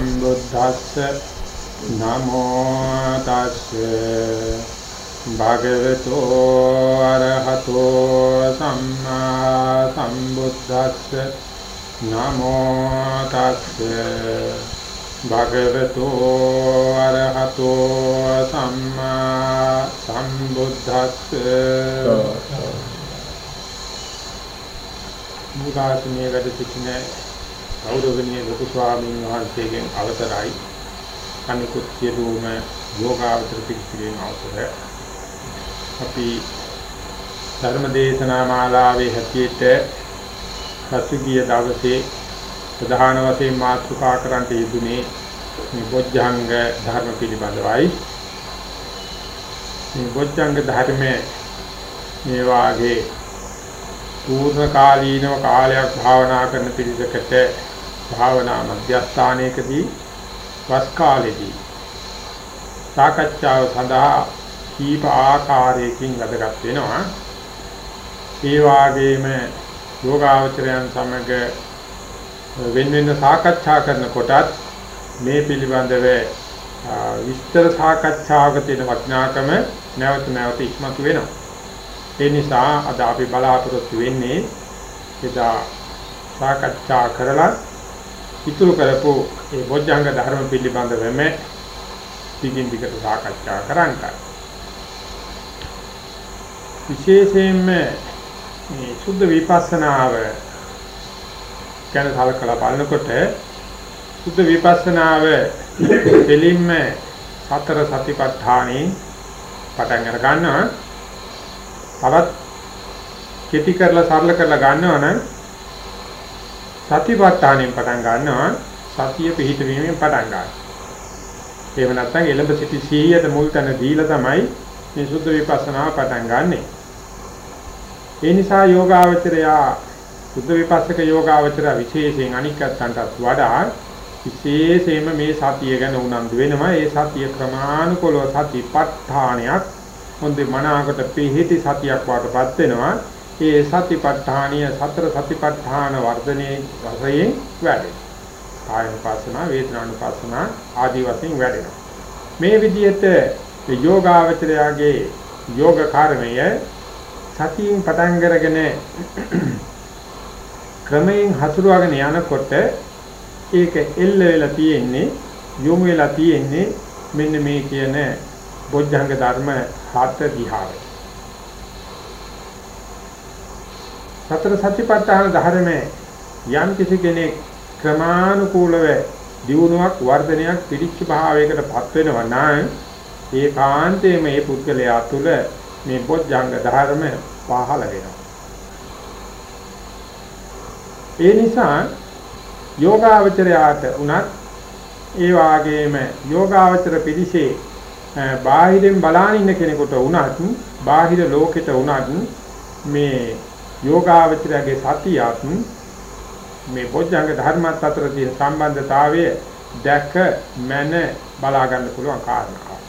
සම්බුද්දස්ස නමෝ තස්සේ භගවතු අරහතෝ සම්මා සම්බුද්දස්ස නමෝ තස්සේ භගවතු අරහතෝ සම්මා සම්බුද්දස්ස මුගාසනේ වැඩ සිටින ගෞරවනීය ලොකු ස්වාමීන් වහන්සේගෙන් අවසරයි. අනිකුත් සියලුම යෝගාවචර පිළිසිරෙන් අවසර. අපි ධර්ම දේශනා මාලාවේ හැටියට පසුගිය දවසේ ප්‍රධාන වශයෙන් මාතෘකා කරන්ට යෙදුනේ මේ බොජ්ජංග ධර්ම පිළිබඳවයි. මේ බොජ්ජංග ධර්මයේ මේ වාගේ පූර්ණ කාලීනව කාලයක් භාවනා කරන පිළිසකට භාවනා මධ්‍යස්ථානයකදී වස් කාලෙදී සාකච්ඡාව සඳහා කීප ආකාරයකින් වැඩගත් වෙනවා. ඒ වාගේම යෝගාවචරයන් සමග වෙන වෙන සාකච්ඡා කරනකොටත් මේ පිළිබඳව විස්තර සාකච්ඡාවක තියෙන වටිනාකම නැවත නැවත ඉස්මතු වෙනවා. ඒ නිසා අද අපි බලාපොරොත්තු වෙන්නේ එදා සාකච්ඡා කරලා ඉතුරු කරපු ඒ බොජ්ජංග ධර්ම පිළිබඳවම දිගින් දිගට සාකච්ඡා කරන්නයි. විශේෂයෙන්ම මේ සුද්ධ විපස්සනාව ගැන සලකලා බලනකොට සුද්ධ විපස්සනාව දෙලින්ම සතර සතිපට්ඨානෙ පටන් අර ගන්නවා. තවත් කෙටි කරලා සරල කරලා ගන්නවා නම් සතිපට්ඨානෙන් පටන් ගන්නවා සතිය පිහිටවීමෙන් පටන් ගන්නවා. එහෙම නැත්නම් එළඹ සිටි සීයට මුල් තැන දීලා තමයි මේ සුද්ධ විපස්සනාව පටන් ගන්නෙ. ඒ නිසා යෝගාවචරයා සුද්ධ විපස්සක යෝගාවචරය විශේෂයෙන් අනික්කත්තන්ටත් වඩා විශේෂයෙන්ම මේ සතිය ගැන උනන්දු වෙනවා. ඒ සතිය ක්‍රමානුකූලව සතිපට්ඨානයක් හොඳ මනාවකට පිහිටි සතියක් වඩපත් වෙනවා. ඒ සතිපට්ඨානීය සතර සතිපට්ඨාන වර්ධනයේ වශයෙන් වැඩේ. කායනුපස්සනා, වේදනානුපස්සනා ආදී වශයෙන් වැඩෙනවා. මේ විදිහට යෝගාවචරයාගේ යෝග කර්මය සතියෙන් පටන් අරගෙන ක්‍රමයෙන් හසුරුවගෙන යනකොට ඒක එල්ල වෙලා තියෙන්නේ යොමු වෙලා තියෙන්නේ මෙන්න මේ කියන බොජ්ජංග ධර්ම හත දිහාවේ. සතර සතිපට්ඨාන ධර්මයේ යම් කිසි කෙනෙක් ක්‍රමානුකූලව දියුණුවක් වර්ධනයක් පිළිච්ච භාවයකටපත් වෙනවා නම් ඒකාන්තයේ මේ පුද්ගලයා තුළ මේ බොජ්ජංග ධර්ම පහළ වෙනවා. ඒ නිසා යෝගාවචරයාට උනත් ඒ වාගේම යෝගාවචර පිළිසේ බාහිරින් බලාන ඉන්න කෙනෙකුට උනත් බාහිර ලෝකෙට උනත් මේ යෝගාවචරයේ සතියත් මේ බොජ්ජංග ධර්මات අතර තියෙන සම්බන්ධතාවය දැක මන බලා ගන්න පුළුවන් කාරණාවක්.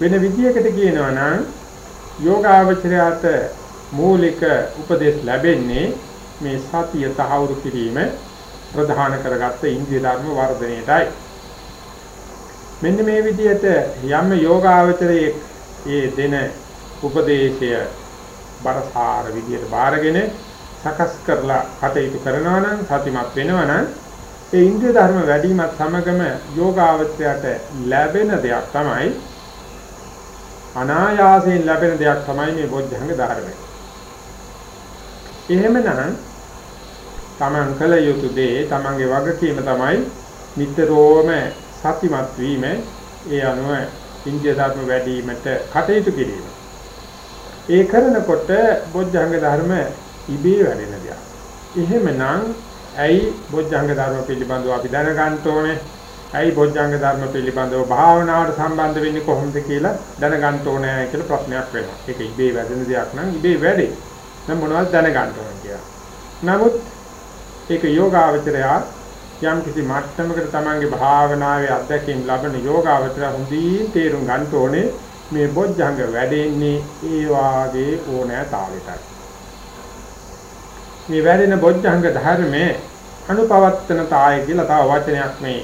වෙන විදියකට කියනවා නම් යෝගාවචරයට මූලික උපදේශ ලැබෙන්නේ මේ සතිය තහවුරු කිරීම ප්‍රධාන කරගත්ත ඉන්ද්‍රිය ධර්ම වර්ධනයටයි. මෙන්න මේ විදිහට යම් යෝගාවචරයේ ඒ දෙන උපදේශය බරසාර විදියට බාරගෙන සකස් කරලා කටයුතු කරනවා නම් සතිමත් වෙනවා නම් ඒ ඉන්ද්‍රිය ධර්ම වැඩිමත් සමගම යෝගාවචරයට ලැබෙන දෙයක් තමයි අනායාසයෙන් ලැබෙන දෙයක් තමයි මේ බොද්ධංග ධර්මය. එහෙමනම් තමන් කළ යුතු දේ තමන්ගේ වගකීම තමයි නිතරම සතිමත් වීම ඒ අනුව ඉන්ද්‍රිය ධර්ම වැඩිවීමට කටයුතු කිරීම. ඒ කරනකොට බොජ්ජංග ධර්ම ඉබේ වැඩෙන දෙයක්. එහෙමනම් ඇයි බොජ්ජංග ධර්ම පිළිබඳව අපි දැනගන්න ඕනේ? ඇයි බොජ්ජංග ධර්ම පිළිබඳව භාවනාවට සම්බන්ධ වෙන්නේ කොහොමද කියලා දැනගන්න ඕනේ කියලා ප්‍රශ්නයක් වෙනවා. ඒක ඉබේ වැඩෙන දෙයක් නම් ඉබේ වැඩේ. දැන් මොනවද දැනගන්න ඕනේ කියලා. නමුත් ඒක යෝගාවචරයා යම් කිසි මට්ටමකට තමන්ගේ භාවනාවේ අත්දැකීම් ලබන යෝගාවචරය හොඳින් තේරුම් ගන්න ඕනේ මේ බොජ්ජංග වැඩෙන්නේ ඒ වාගේ ඕනෑතාවයටයි. මේ වැඩෙන බොජ්ජංග ධර්මයේ අනුපවත්තන තාය කියලා තව වචනයක් මේ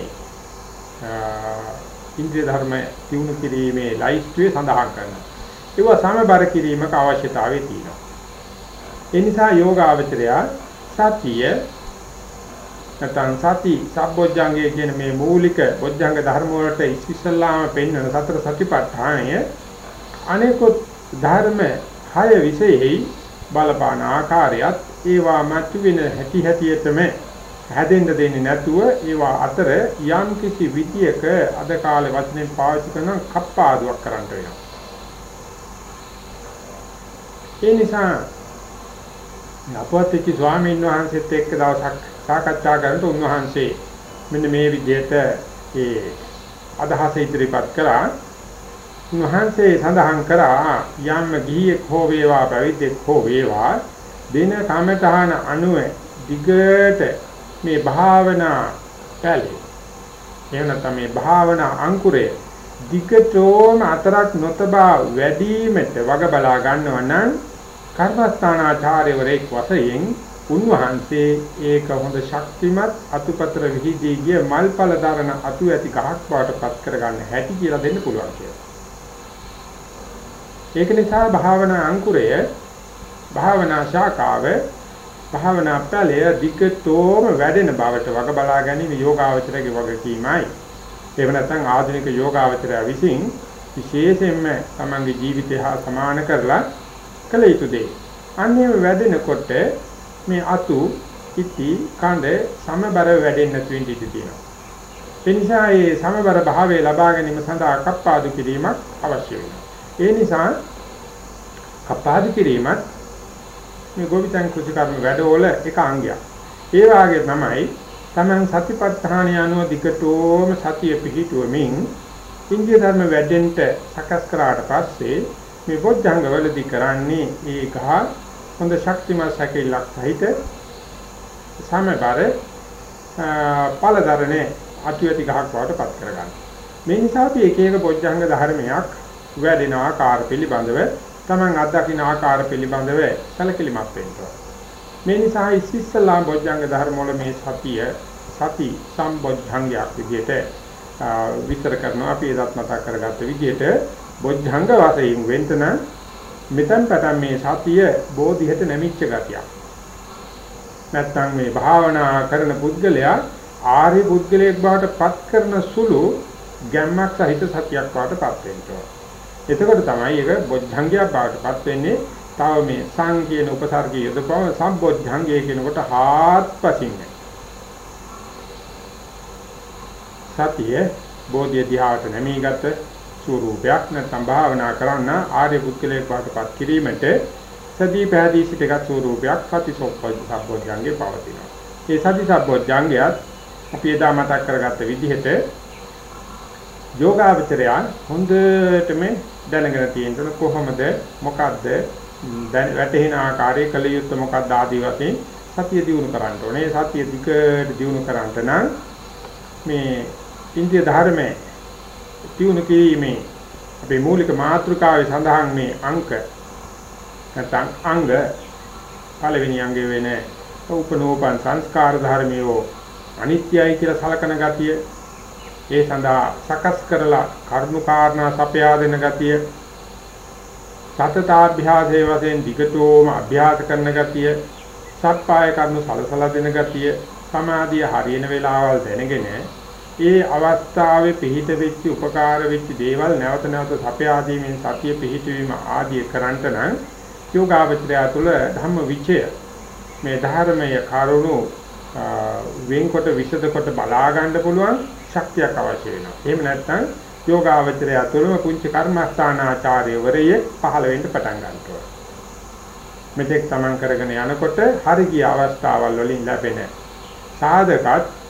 ඉන්ද්‍රිය ධර්ම තියුණු කිරීමේ ලයිස්ට්ුවේ සඳහන් කරනවා. ඒව සමබර කිරීමක අවශ්‍යතාවය තියෙනවා. ඒ නිසා යෝගාවචරය සතිය නැත්නම් සති සම්බොජ්ජංගයේ කියන මේ මූලික බොජ්ජංග ධර්ම වලට ඉස්සෙල්ලාම පෙන්වන සතර සතිපට්ඨානය අනෙකුත් ධර්ම හය විශේෂයි බලපාන ආකාරයත් ඒවා මතුවෙන හැටි හැටියටම හැදෙන්න දෙන්නේ නැතුව ඒවා අතර යම් කිසි විදියක අද කාලේ වචනේ පාවිච්චි කරන කප්පාදුවක් කරන්න වෙනවා. ඒ නිසා අපවත්ති ස්වාමීන් වහන්සේත් එක්ක දවසක් සාකච්ඡා කරනකොට උන්වහන්සේ මෙන්න මේ විදිහට ඒ අදහස ඉදිරිපත් කළා. උන්වහන්සේ සඳහන් කරා යම් ගිහියෙක් හෝ වේවා පැවිද්දෙක් හෝ වේවා දින කමතහන අනුව දිගට මේ භාවනා පැලේ එහෙම නැත්නම් මේ භාවනා අංකුරය දිගටම අතරක් නොතබා වැඩිමිට වග බලා ගන්නව නම් කර්මස්ථානාචාර්යවරයෙක් වශයෙන් උන්වහන්සේ ඒක හොඳ ශක්තිමත් අතුපතර විහිදී ගිය මල්පල දරන අතු ඇති ගහක් බවට පත් කරගන්න හැටි කියලා දෙන්න පුළුවන් කියලා. ඒක නිසා භාවනා අංකුරය භාවනා ශාඛාව භාවනා ඵලය දිගටම වැඩෙන බවට වග බලා ගැනීම යෝගාවචරයේ වගකීමයි. එහෙම නැත්නම් ආධුනික යෝගාවචරය විසින් විශේෂයෙන්ම තමන්ගේ ජීවිතය හා සමාන කරලා කළ යුතු දේ. අන්නේම වැඩෙනකොට මේ අතු ඉති කඳ සමබර වැඩෙන්න නැතුව ඉඳී තියෙනවා. ඒ නිසා මේ සමබර භාවය ලබා ගැනීම සඳහා කප්පාදු කිරීමක් අවශ්‍ය වෙනවා. ඒ නිසා කප්පාදු කිරීමත් මේ ගෝවිතං කුචකර්ම වැඩවල එක අංගයක්. ඒ වාගේ තමයි තමන් සතිපට්ඨාන යනුව දිකටෝම සතිය පිහිටුවමින් ඉන්දිය ධර්ම වැඩෙන්න සකස් කරාට පස්සේ මේ බොද්ධංග වලදී කරන්නේ ඒකහ හොඳ ශක්තිමත් සැකෙල්ලක් සහිත සමබර පළදරනේ අතුයටි ගහක් බවට පත් කරගන්න. මේ නිසා අපි එක එක බොද්ධංග ධර්මයක් වැඩෙන ආකාර පිළිබඳව. Taman අත්දකින්න ආකාර පිළිබඳව සැලකිලිමත් වෙන්න මේ නිසා ඉස්සෙල්ලා බොද්ධංග ධර්ම වල මේ සතිය සති සම්බොද්ධංගයක් විදිහට විස්තර කරනවා. අපි එදත් මතක් කරගත්ත විදිහට බොද්ධංග වශයෙන් වෙන්තන මෙතෙන් පටන් මේ සතිය බෝධියට නැමිච්ච ගතියක්. නැත්තම් මේ භාවනා කරන පුද්ගලයා ආර්ය පුද්ගලයෙක් බවට පත් කරන සුළු ගැම්මක් සහිත සතියක් බවට පත් වෙනවා. එතකොට තමයි ඒක බොද්ධංගයක් බවට පත් වෙන්නේ. තව මේ සංකීර්ණ උපසර්ගය යොදපුවම සම්බොද්ධංගය කියනකොට හාත්පසින් සතිය බෝධිය දිහාට නැමීගත ස්වරූපයක් නැත්නම් භාවනා කරන්න ආර්ය පුද්ගලයෙක් වාටපත් කිරීමට සදී පැහැදී සිටගත් ස්වරූපයක් සති සම්බොධ්‍යංගේ පවතිනවා. මේ සති සම්බොධ්‍යංගයත් අපි එදා මතක් කරගත්ත විදිහට යෝගාවචරය හොඳටම දැනගෙන තියෙන කොහොමද මොකද්ද වැටෙන ආකාරයේ කල යුත්තේ මොකක්ද ආදී වශයෙන් සතිය දිනු කරන්න ඕනේ. සතිය දිගට දිනු කරන්ට නම් මේ ඉන්දිය ධර්මයේ තියුණු කිරීමේ අපේ මූලික මාතෘකාවේ සඳහන් මේ අංක නැත්නම් අංග පළවෙනි අංගය වෙන උපනෝපන් සංස්කාර ධර්මියෝ අනිත්‍යයි කියලා සලකන ගතිය ඒ සඳහා සකස් කරලා කරුණු කාරණා සපයා දෙන ගතිය සතතාභ්‍යාසයේ වශයෙන් දිගටම අභ්‍යාස කරන ගතිය සත්පාය කරුණු සලසලා දෙන ගතිය සමාධිය හරියන වෙලාවල් දැනගෙන ඒ අවස්ථාවේ පිහිට වෙච්ච උපකාර වෙච්ච දේවල් නැවත නැවත සපයා දීමෙන් සතිය පිහිටවීම ආදී කරන්ට නම් යෝගාවචරය තුළ ධම්ම විචය මේ ධර්මයේ කරුණු වෙන්කොට විසදකොට බලා ගන්න පුළුවන් ශක්තියක් අවශ්‍ය වෙනවා. එහෙම නැත්නම් යෝගාවචරය තුළම පුංචි කර්මස්ථානාචාර්යවරයෙක් පහළ වෙන්න පටන් ගන්නවා. මෙතෙක් තමන් කරගෙන යනකොට හරි ගිය අවස්ථාවල් වලින් ලැබෙන සාධකත්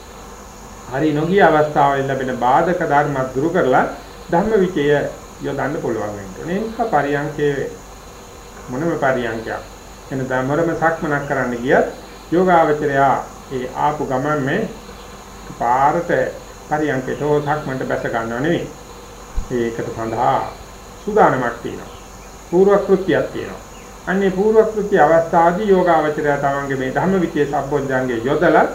හරි නොගිය අවස්ථාවල ලැබෙන බාධක ධර්ම දුරු කරලා ධම්ම විචය යොදන්න පුළුවන් වෙන්නේ. ඒක පරියන්කේ මොනම පරියන්කයක්. එන ධර්මරම සක්මනක් කරන්න ගියත් යෝගාවචරයා ඒ ආපු ගමන් මේ පාරට පරියන්කේට හෝ සක්මන්ට බැස ගන්නව නෙවෙයි. ඒකට සඳහා සූදානමක් තියෙනවා. පූර්ව කෘත්‍යයක් තියෙනවා. අන්නේ පූර්ව කෘත්‍ය අවස්ථාවේදී යෝගාවචරය තමන්ගේ මේ ධම්ම විචේ සම්බොධ්‍යංගේ යොදලා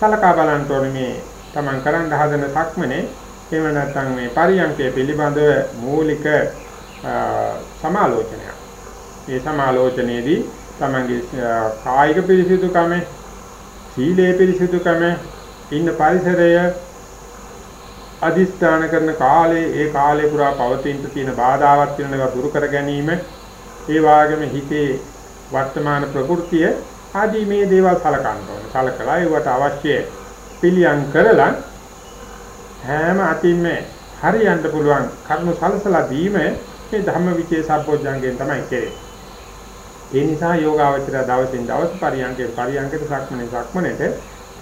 සලකා බලන්න ඕනේ මේ Taman කරන්න හදන සක්මනේ එහෙම නැත්නම් මේ පරියන්කය පිළිබඳව මූලික සමාලෝචනයක්. මේ සමාලෝචනයේදී Tamanගේ කායික පිරිසිදුකම, සීලේ පිරිසිදුකම, ඉන්න පරිසරය අදිස්ථාන කරන කාලේ ඒ කාලේ පුරා පවතින තියෙන බාධාවත් වෙනවා දුරු කර ගැනීම ඒ වාගේම හිතේ වර්තමාන ප්‍රകൃතිය ආදී මේ දේවල් සලකන්න ඕනේ. සලකලා ඒවට අවශ්‍ය පිළියම් කරලා හැම අතින්ම හරියන්න පුළුවන් කරුණු සලසලා දීම මේ ධම්මවිචේ සම්පෝඥංගෙන් තමයි කෙරෙන්නේ. ඒ නිසා යෝගාවචර දවසින් දවස පරියන්කේ පරියන්කේට සක්මනේ සක්මනේට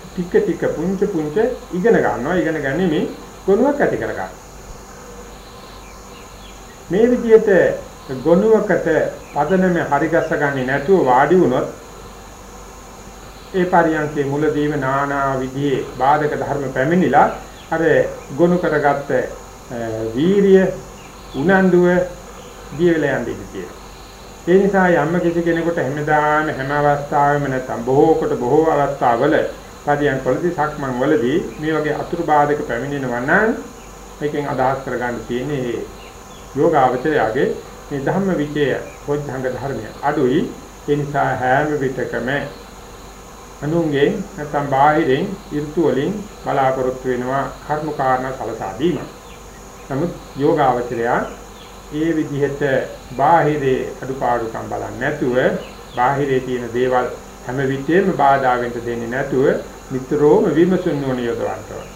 ටික ටික පුංච පුංච ඉගෙන ගන්නවා. ඉගෙන ගන්නේ මේ ගුණයක් ඇති කර ගන්න. මේ විදිහට ගොනුවකට පදනම හරිගස්ස ගන්නේ නැතුව වාඩි වුණොත් ඒ පරියන්කේ මුලදීම නානා විදිහේ බාධක ධර්ම පැමිණිලා අර ගොනු කරගත්ත වීරිය උනන්දුව දියවලා යන්නේ කියලා. ඒ නිසා යම්ම කිසි කෙනෙකුට හැමදාම හැම අවස්ථාවෙම නැත්නම් බොහෝ කොට බොහෝ අවස්ථාවල පදියන් වලදී සක්මන් වලදී මේ වගේ අතුරු බාධක පැමිණෙනවා නම් මේකෙන් අදහස් කරගන්න තියෙන්නේ යෝගාවචරයගේ මේ ධම්ම විචය පොච්චංග ධර්මය අඩුයි ඒ නිසා හැම විටකම අනුන්ගෙන් නැත්නම් බාහිරින් ඍතු වලින් බලාපොරොත්තු වෙනවා කර්ම කාරණා සලසා දීම. නමුත් යෝගාවචරය ඒ විදිහට බාහිරේ අඩුපාඩුකම් බලන්නේ නැතුව බාහිරේ තියෙන දේවල් හැම විටෙම බාධා වෙන්න දෙන්නේ නැතුව නිතරම විමසුන් නොන යොදවන්න ඕන.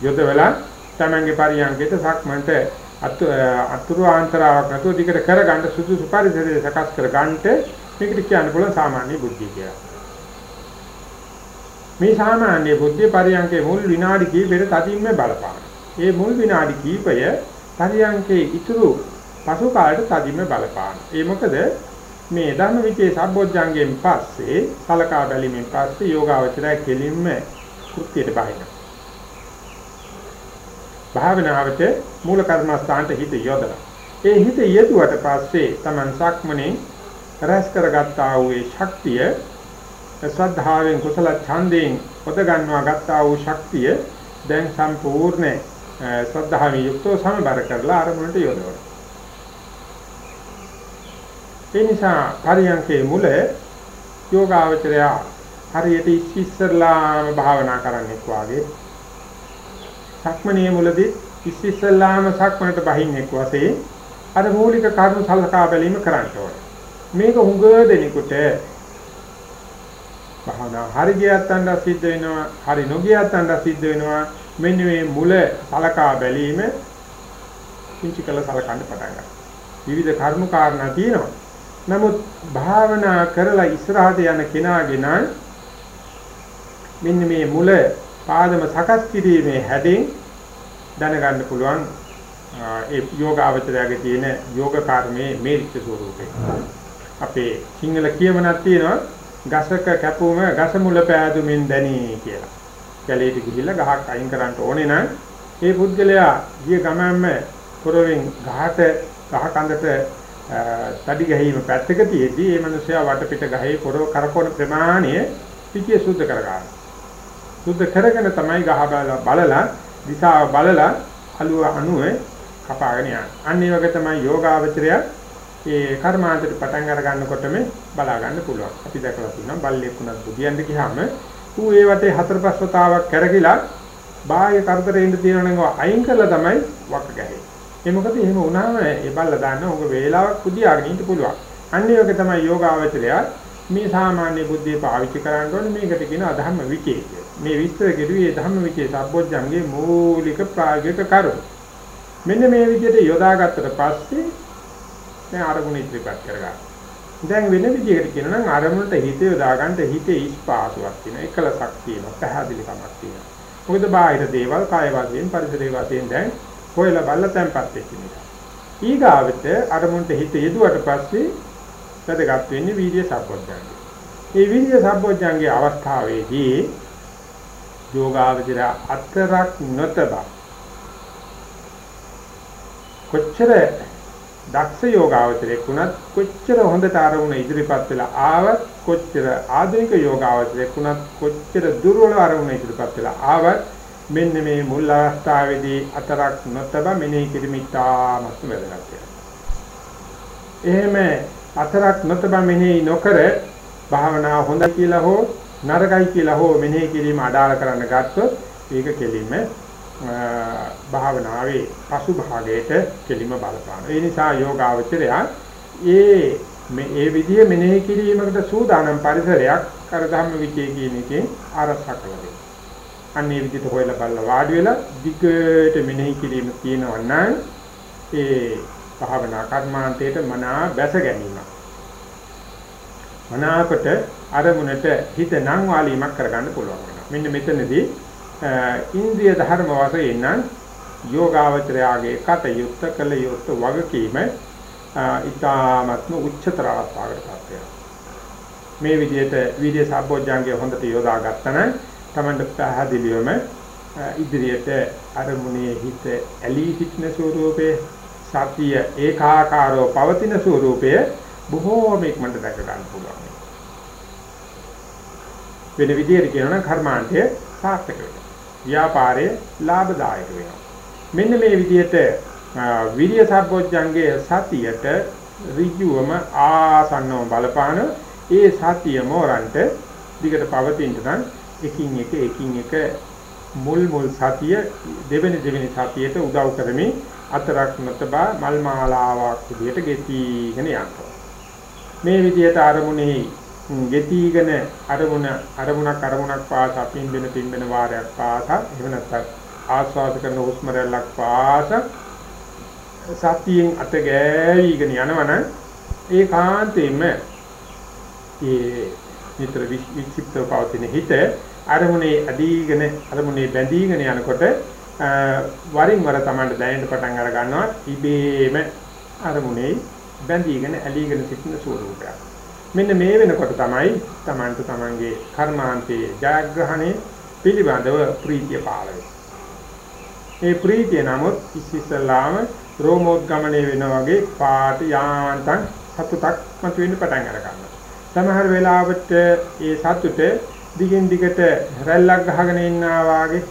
යොදවලා තමන්ගේ පරියන්කයට සක්මන්ට අතුරු ආන්තරාවක් නැතුව දිගට කරගන්න සුදුසු පරිසරය සකස් කරගන්නට මේකට කියන්න පුළුවන් සාමාන්‍ය බුද්ධිය කියලා. මේ සාමාන්‍ය බුද්ධිය පරියන්කේ මුල් විනාඩි කිහිපෙට තදින්ම බලපාන. ඒ මුල් විනාඩි කිහිපය පරියන්කේ ඉතුරු පසු කාලයට තදින්ම බලපාන. ඒ මොකද මේ ධර්ම විචේ සම්බොජ්ජංගයෙන් පස්සේ සලකා බැලීමෙන් පස්සේ යෝගාවචරය කෙලින්ම කෘත්‍යයට බහිනවා. භාවනාවට මූල කර්මස්ථානට හිත යොදලා. ඒ හිත යෙදුවට පස්සේ Taman සක්මනේ රැස් කරගත්තා වූ ශක්තිය ශ්‍රද්ධාවෙන් කුසල ඡන්දයෙන් පොද ගන්නවා ගත්තා වූ ශක්තිය දැන් සම්පූර්ණ ශ්‍රද්ධාවෙන් යුක්තව සමබර කරලා අරමුණට යොදවනවා. ඒ නිසා පරියන්කේ මුල යෝගාවචරය හරියට ඉස්සෙල්ලාම භාවනා කරන්නෙක් වාගේ සක්මණේ මුලදී ඉස්සෙල්ලාම සක්මණට බහින්නෙක් වශයෙන් අර මූලික කරුණු සලකා බැලීම කරන්න ඕනේ. මේක හුඟ දෙනෙකුට භාවනා හරි ගියත් අnder සිද්ධ වෙනවා හරි නොගියත් අnder සිද්ධ වෙනවා. මෙන්න මේ මුල සලකා බැලීම කිංචි කළ සලකන්න පටන් ගන්නවා. විවිධ කර්ම කාරණා තියෙනවා. නමුත් භාවනා කරලා ඉස්සරහට යන කෙනාගේ නම් මෙන්න මේ මුල පාදම සකස් කිරීමේ හැඩෙන් දැනගන්න පුළුවන් ඒ යෝග අවතරයගේ තියෙන යෝග කර්මයේ මේරිච්ච ස්වરૂපේ අපේ සිංහල කියමනක් තියෙනවා. ගසක කැපුම ගස මුල පෑදුමින් දැනී කියලා. කැලේට ගිහිල්ලා ගහක් අයින් කරන්න ඕනේ නම් ඒ පුද්ගලයා ගිය ගමන්ම පොරවෙන් ගහට ගහ කඳට තඩි ගැහිම පැත්තක තියේදී මේ මිනිසයා වටපිට ගහේ පොරව කරකවන ප්‍රමාණය පිටිය සුද්ධ කරගන්න. සුද්ධ කරගෙන තමයි ගහ බලලා දිශාව බලලා අලුව අණුව කපාගෙන යන්නේ. අන්න ඒ වගේ තමයි යෝගාවචරය ඒ කර්මාන්තයට පටන් අර ගන්නකොටම බලා ගන්න පුළුවන්. අපි දැකලා තියෙනවා බල්ලෙක් උනත් බුදියන්ට ගියාම ඌ ඒ වටේ හතර පහ වතාවක් කරගිලා බාහ්‍ය කරදරෙන්න තියෙනවනම් අයින් කරලා තමයි වක් ගැහෙන්නේ. ඒ මොකද එහෙම වුණාම ඒ බල්ල දාන්න උග වේලාවක් පුදියාගෙන ඉන්න පුළුවන්. අන්න ඒ වගේ තමයි යෝගාවචරය මේ සාමාන්‍ය බුද්ධිය පාවිච්චි කරන්න ඕනේ මේකට කියන අධර්ම විචේ. මේ විස්තර කෙරුවේ ධම්ම විචේ සම්බොජ්ජංගේ මූලික ප්‍රායෝගික කරුණු. මෙන්න මේ විදිහට යොදාගත්තට පස්සේ දැන් අරමුණ ඉදිරිපත් කරගන්න. දැන් වෙන විදිහකට කියනවා නම් අරමුණට හිත යොදා ගන්න හිතේ ඉස්පාසුවක් තියෙනවා. එකලසක් තියෙනවා. පැහැදිලිකමක් තියෙනවා. මොකද බාහිර දේවල් කාය වශයෙන් පරිසරයේ වශයෙන් දැන් හොයලා බලලා තැම්පත් වෙච්ච නිසා. ඊගාවට අරමුණට හිත යෙදුවට පස්සේ වැදගත් වෙන්නේ වීර්ය සම්පෝඥාංගය. මේ වීර්ය සම්පෝඥාංගයේ අවස්ථාවේදී යෝගාවචර අතරක් නොතබ කොච්චර දක්ෂ යෝගාවචරයක් වුණත් කොච්චර හොඳට අරමුණ ඉදිරිපත් වෙලා ආවත් කොච්චර ආධුනික යෝගාවචරයක් වුණත් කොච්චර දුර්වල අරමුණ ඉදිරිපත් වෙලා ආවත් මෙන්න මේ මුල් අවස්ථාවේදී අතරක් නොතබ මෙනෙහි කිරීමිතාමත් වැදගත් එහෙම අතරක් නොතබ මෙනෙහි නොකර භාවනාව හොඳයි කියලා හෝ නරකයි කියලා හෝ මෙනෙහි කිරීම අඩාල කරන්න ගත්තොත් ඒක කෙලින්ම භාවනාවේ පසු භාගයට කෙලින්ම බලපාන. ඒ නිසා යෝගාවචරය ඒ මේ ඒ විදිහේ මෙනෙහි කිරීමකට සූදානම් පරිසරයක් කර ධම්ම විචේ කියන එකෙන් ආරක්ෂා කරගන්න. අන්න ඒ විදිහට හොයලා බලලා වාඩි වෙලා දිගට මෙනෙහි කිරීම තියෙනවා නම් ඒ භාවනා කර්මාන්තයට මනා බැස ගැනීම. මනාකට අරමුණට හිත නම් වාලීමක් කරගන්න පුළුවන් වෙනවා. මෙන්න මෙතනදී ඉන්ද්‍රිය ධර්ම වශයෙන් නම් යෝගාවචරයාගේ කටයුත්ත කළ යුත්ත වගකීම ඊ타ත්ම උච්චතර අවස්ථාවකට පත් වෙනවා. මේ විදිහට විද්‍ය සම්පෝඥාංගය හොඳට යොදා ගත්තා නම් Tamanට පැහැදිලිවම ඉදිරියට අරමුණේ හිත ඇලී සිටින ස්වරූපේ සතිය ඒකාකාරව පවතින ස්වරූපය බොහෝම ඉක්මනට දැක ගන්න පුළුවන්. වෙන විදිහට කියනවා නම් කර්මාන්තය සාර්ථක වෙනවා. ව්‍යාපාරයේ ලාභදායක වෙනවා. මෙන්න මේ විදිහට විරිය සම්පෝඥංගයේ සතියට ඍජුවම ආසන්නව බලපාන ඒ සතිය මෝරන්ට දිගට පවතින්න නම් එකින් එක එකින් එක මුල් මුල් සතිය දෙවෙනි දෙවෙනි සතියට උදව් කරමින් අතරක් නොතබා මල් මාලාවක් විදිහට ගෙතිගෙන යනවා. මේ විදිහට අරමුණේ ගෙතිගෙන අරමුණ අරමුණක් අරමුණක් පාසා පින්බෙන පින්බෙන වාරයක් පාසා එහෙම නැත්නම් ආස්වාද කරන හුස්ම රැල්ලක් පාසා සතියෙන් අත ගෑවිගෙන යනවනම් ඒකාන්තයෙන්ම ඒ නිතර වික්ෂිප්තව පවතින හිත අරමුණේ අදීගෙන අරමුණේ බැඳීගෙන යනකොට වරින් වර Tamanට දැනෙන්න පටන් අර ගන්නවා ඉබේම අරමුණේ බැඳීගෙන ඇලීගෙන සිටින ස්වරූපයක්. මෙන්න මේ වෙනකොට තමයි Tamanට Tamanගේ කර්මාන්තයේ ජයග්‍රහණය පිළිබඳව ප්‍රීතිය පාළ මේ ප්‍රීතිය නමුත් ඉස්සෙල්ලාම රෝමෝද්ගමණය වෙනා වගේ පාට යාන්තම් සතුටක් මතුවෙන්න පටන් අර ගන්නවා. සමහර වෙලාවට ඒ සතුට දිගින් දිගට රැල්ලක් ගහගෙන ඉන්නා වාගේ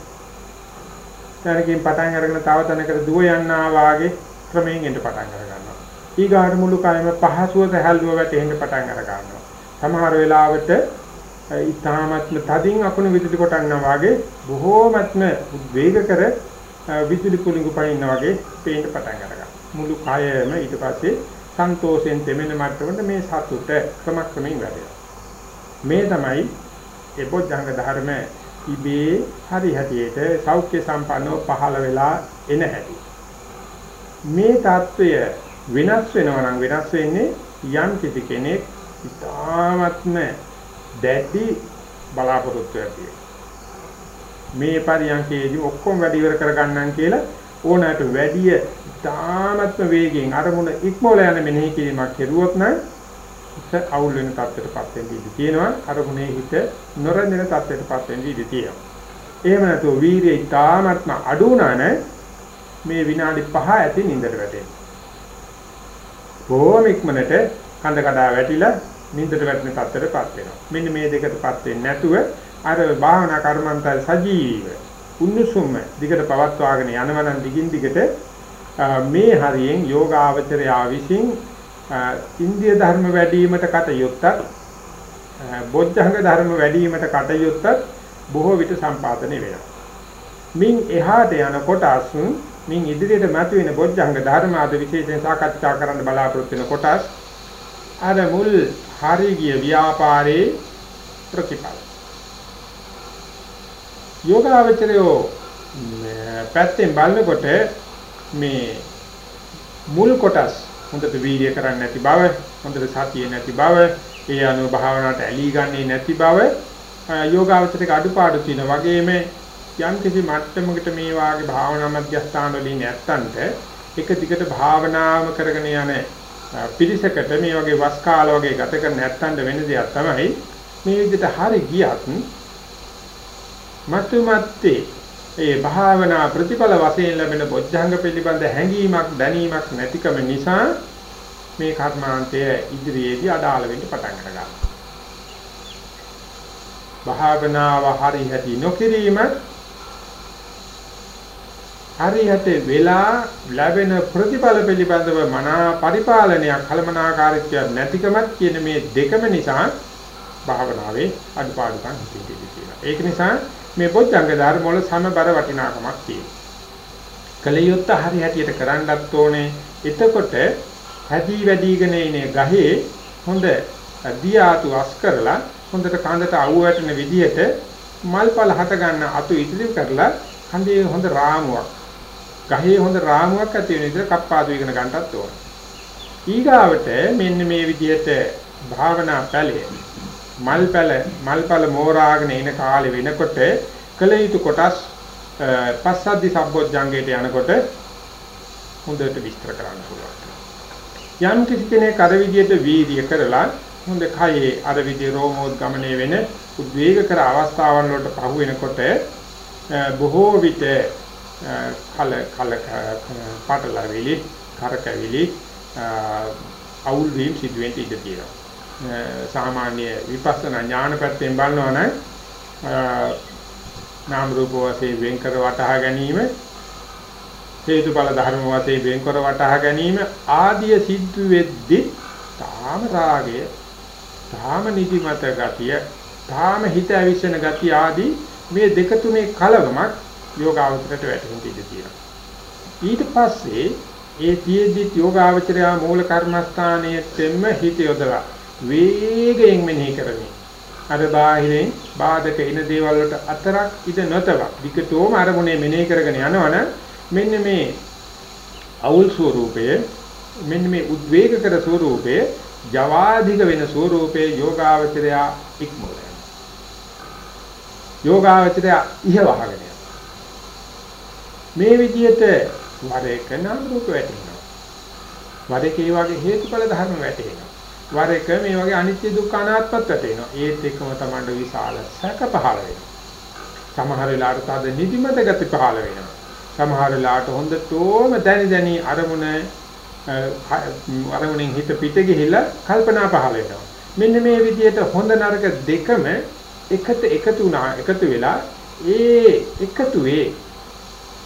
තැනකින් පටන් අරගෙන තව තැනකට දුව යන්නා වාගේ ක්‍රමයෙන් එන්න පටන් අර ගන්නවා. ඊගාට මුළු කයම පහසුව සැහැල්ලුව වැටෙන්න පටන් අර ගන්නවා. සමහර වෙලාවට ඊ타මත්ම තදින් අකුණු විදුලි කොටන්නා වගේ බොහෝමත්ම වේග කර විදුලි කුලිඟු පනිනා වගේ පේන්න පටන් අරගන්නවා. මුළු කයම ඊට පස්සේ සන්තෝෂයෙන් දෙමෙන මට්ටමට මේ සතුට ක්‍රමක්‍රමයෙන් වැඩෙනවා. මේ තමයි එබොජ්ජංග ධර්ම ඉබේ හරි හැටියට සෞඛ්‍ය සම්පන්නව පහළ වෙලා එන හැටි. මේ தত্ত্বය වෙනස් වෙනවා නම් වෙනස් වෙන්නේ යම් කිසි කෙනෙක් ඉතාමත්ම දැඩි බලාපොරොත්තු ඇති මේ පරියන්කේදී ඔක්කොම වැඩි ඉවර කරගන්නම් කියලා ඕනෑමට වැඩිය ඉතාමත්ම වේගයෙන් අරමුණ ඉක්මවල යන මෙනෙහි කිරීමක් කෙරුවොත් නම් හිත අවුල් වෙන තත්ත්වයටපත් වෙන්න ඉඩ තියෙනවා. අරමුණේ හිත නොරඳින තත්ත්වයටපත් වෙන්න ඉඩ තියෙනවා. එහෙම නැතුව වීරිය ඉතාමත්ම අඩු වුණා නම් මේ විනාඩි 5 ඇති නින්දට වැටෙනවා. බොහොම ඉක්මනට කඳ කඩා වැටිලා නින්දට වැටෙන තත්ත්වයටපත් වෙනවා මෙන්න මේ දෙකටපත් වෙන්නේ නැතුව අර භාවනා කර්මන්තය සජීවීව උන්නුසුම දිගට පවත්වාගෙන යනවනම් දිගින් දිගට මේ හරියෙන් යෝගාවචරයා විසින් ඉන්දිය ධර්ම වැඩිවීමට කටයුත්තක් බොද්ධංග ධර්ම වැඩිවීමට කටයුත්තක් බොහෝ විට සම්පාදනය වෙනවා. මින් එහාට යන කොටස් මින් ඉදිරියට මතුවෙන බොද්ධංග ධර්ම ආද විශේෂයෙන් සාකච්ඡා කරන්න බලාපොරොත්තු වෙන කොටස් අර මුල් හරි ගිය ව්‍යාපාරේ ප්‍රතිඵල. යෝගාවචරයෝ පැත්තෙන් බලනකොට මේ මුල් කොටස් හොඳට වීර්ය කරන්නේ නැති බව, හොඳට සතිය නැති බව, ඒ අනුව භාවනාවට ඇලී ගන්නේ නැති බව යෝගාවචරයක අඩුපාඩු තියෙන වගේම යම් කිසි මට්ටමකට මේ වාගේ භාවනා මධ්‍යස්ථාන වලින් නැත්තන්ට එක දිගට භාවනාම කරගෙන යන පිරිසකට මේ වගේ වස් කාල වගේ ගත කර නැත්තන්ට වෙන දෙයක් තමයි මේ විදිහට හරි ගියත් මතු මත්තේ ඒ භාවනා ප්‍රතිඵල වශයෙන් ලැබෙන බොජ්ජංග පිළිබඳ හැඟීමක් දැනීමක් නැතිකම නිසා මේ කර්මාන්තය ඉදිරියේදී අඩාල වෙන්න පටන් ගන්නවා. භාවනාව හරියට නොකිරීම හරියට වෙලා ලැබෙන ප්‍රතිඵල පිළිබඳව මනා පරිපාලනයක් කලමනාකාරීත්වයක් නැතිකමත් කියන මේ දෙකම නිසා භාවනාවේ අඩපාඩුකම් හිතෙන්නේ කියලා. ඒක නිසා මේ බොජ්ජංග ධර්ම වල සමබර වටිනාකමක් තියෙනවා. කලියොත්ත හරි හැටියට කරන්නත් ඕනේ. එතකොට හැදී වැඩිගෙන ඉනේ ගහේ හොඳ දියාතු අස් කරලා හොඳට කඳට අවු වැටෙන විදිහට මල්පල හට ගන්න අතු ඉදිරි කරලා කඳේ හොඳ රාමුවක් ගහේ හොඳ රාමුවක් ඇති වෙන විදිහට කප්පාදු ඉගෙන ගන්නටත් ඕන. ඊගාවට මෙන්න මේ විදිහට භාවනා පැලේ මල්පල මල්පල මෝරාගෙන එන කාලේ වෙනකොට කල යුතු කොටස් පස්සද්ධි සම්බොජ්ජංගයට යනකොට හොඳට විස්තර කරන්න පුළුවන්. යම් කිසි කෙනෙක් අර විදිහට වීර්ය කරලා හොඳ කයේ අර විදිහේ රෝමෝද්ගමණය වෙන උද්වේග කර අවස්ථාවන් වලට පහු වෙනකොට බොහෝ විට කල කල පාටලවිලි කරකවිලි අවුල් වීම සිදුවෙන්න ඉඩ තියෙනවා. සාමාන්‍ය විපස්සනා ඥාන පැත්තෙන් බලනවා නම් නාම රූප වශයෙන් වෙන් කර වටහා ගැනීම හේතුඵල ධර්ම වශයෙන් වෙන් කර වටහා ගැනීම ආදිය සිද්ධ වෙද්දී තාම රාගය තාම නිදිමත ගතිය තාම හිත ඇවිස්සෙන ගතිය ආදී මේ දෙක තුනේ කලවමක් යෝගාවචරයට වැටෙන්න ඉඩ තියෙනවා. ඊට පස්සේ ඒ තියෙද්දි යෝගාවචරයා මූල කර්මස්ථානයේ තෙම හිත යොදලා වේගයෙන් මෙනෙහි කරමින් අර බාහිරින් බාධක එන දේවල් වලට අතරක් ඉඳ නොතවක් විකටෝම අරමුණේ මෙනෙහි කරගෙන යනවනම් මෙන්න මේ අවුල් ස්වરૂපයේ මෙන්න මේ උද්වේගකර ස්වરૂපයේ ජවාධික වෙන ස්වરૂපයේ යෝගාවචරය ඉක්මවලා යෝගාවචරය ඉහවහගෙන මේ විදිහට වර එක නාම රූප වැටෙනවා. වර එක ඒ වගේ හේතුඵල ධර්ම වැටෙනවා. වර එක මේ වගේ අනිත්‍ය දුක්ඛ අනාත්මත් වැටෙනවා. ඒත් එක්කම තමයි විශාල සැක පහළ වෙනවා. සමහර වෙලාවට තද නිදිමත ගති පහළ වෙනවා. සමහර වෙලාවට හොඳටම දැනි දැනි අරමුණ අරමුණෙන් හිත පිට ගිහිලා කල්පනා පහළ වෙනවා. මෙන්න මේ විදිහට හොඳ නරක දෙකම එකට එකතු වුණා එකතු වෙලා ඒ එකතුවේ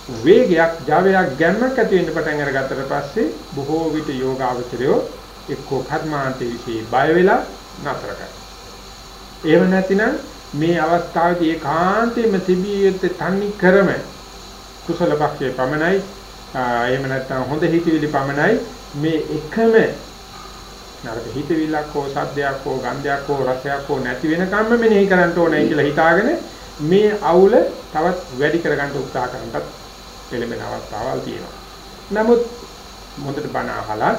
වේගයක් ජවයක් ගැම්මක් ඇති වෙන්න පටන් අරගත්තට පස්සේ බොහෝ විට යෝගාවචරයෝ එක්කෝ කර්මාන්තේ විශ්ේ බය වෙලා නතර කරනවා. එහෙම නැතිනම් මේ අවස්ථාවේදී ඒකාන්තයෙන්ම තිබිය යුත්තේ තනි කරම කුසල පක්ෂයේ පමණයි එහෙම නැත්නම් හොඳ හිතවිලි පමණයි මේ එකම නරක හිතවිල්ලක් හෝ සද්දයක් හෝ ගන්ධයක් හෝ රසයක් හෝ නැති වෙනකම්ම මෙනෙහි කරන්න ඕනේ කියලා හිතාගෙන මේ අවුල තවත් වැඩි කරගන්න උත්සාහ කරනටත් පෙළඹෙන අවස්ථාවල් තියෙනවා. නමුත් මොඳට බණ අහලා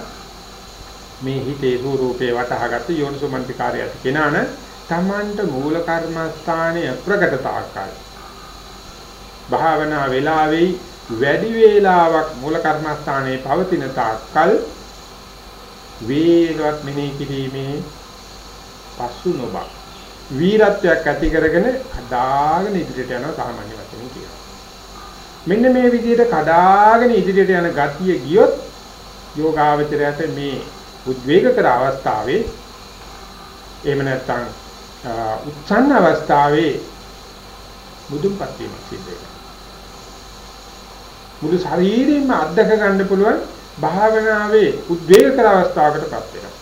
මේ හිතේ ස්වરૂපේ වටහාගත්ත යෝනිසෝමන්තිකාරය ඇති කෙනාන තමන්ට මූල කර්මස්ථානය ප්‍රකට තාක්කල් භාවනා වේලාවේ වැඩි වේලාවක් මූල කර්මස්ථානයේ පවතින තාක්කල් වේගවත් මෙනෙහි කිරීමේ පසු නොබ වීරත්වයක් ඇති කරගෙන හදාගෙන ඉදිරියට යනවා සාමාන්‍ය වචනෙන් කියනවා මෙන්න මේ විදිහට කඩාගෙන ඉදිරියට යන ගතිය ගියොත් යෝගාවචරයට මේ උද්වේග කර අවස්ථාවේ එහෙම නැත්නම් උත්සන්න අවස්ථාවේ මුදුන්පත් වීමක් සිද්ධ වෙනවා. මුළු ශරීරයෙන්ම අත්දක ගන්න පුළුවන් භාවනාවේ උද්වේග කර අවස්ථාවකටපත් වෙනවා.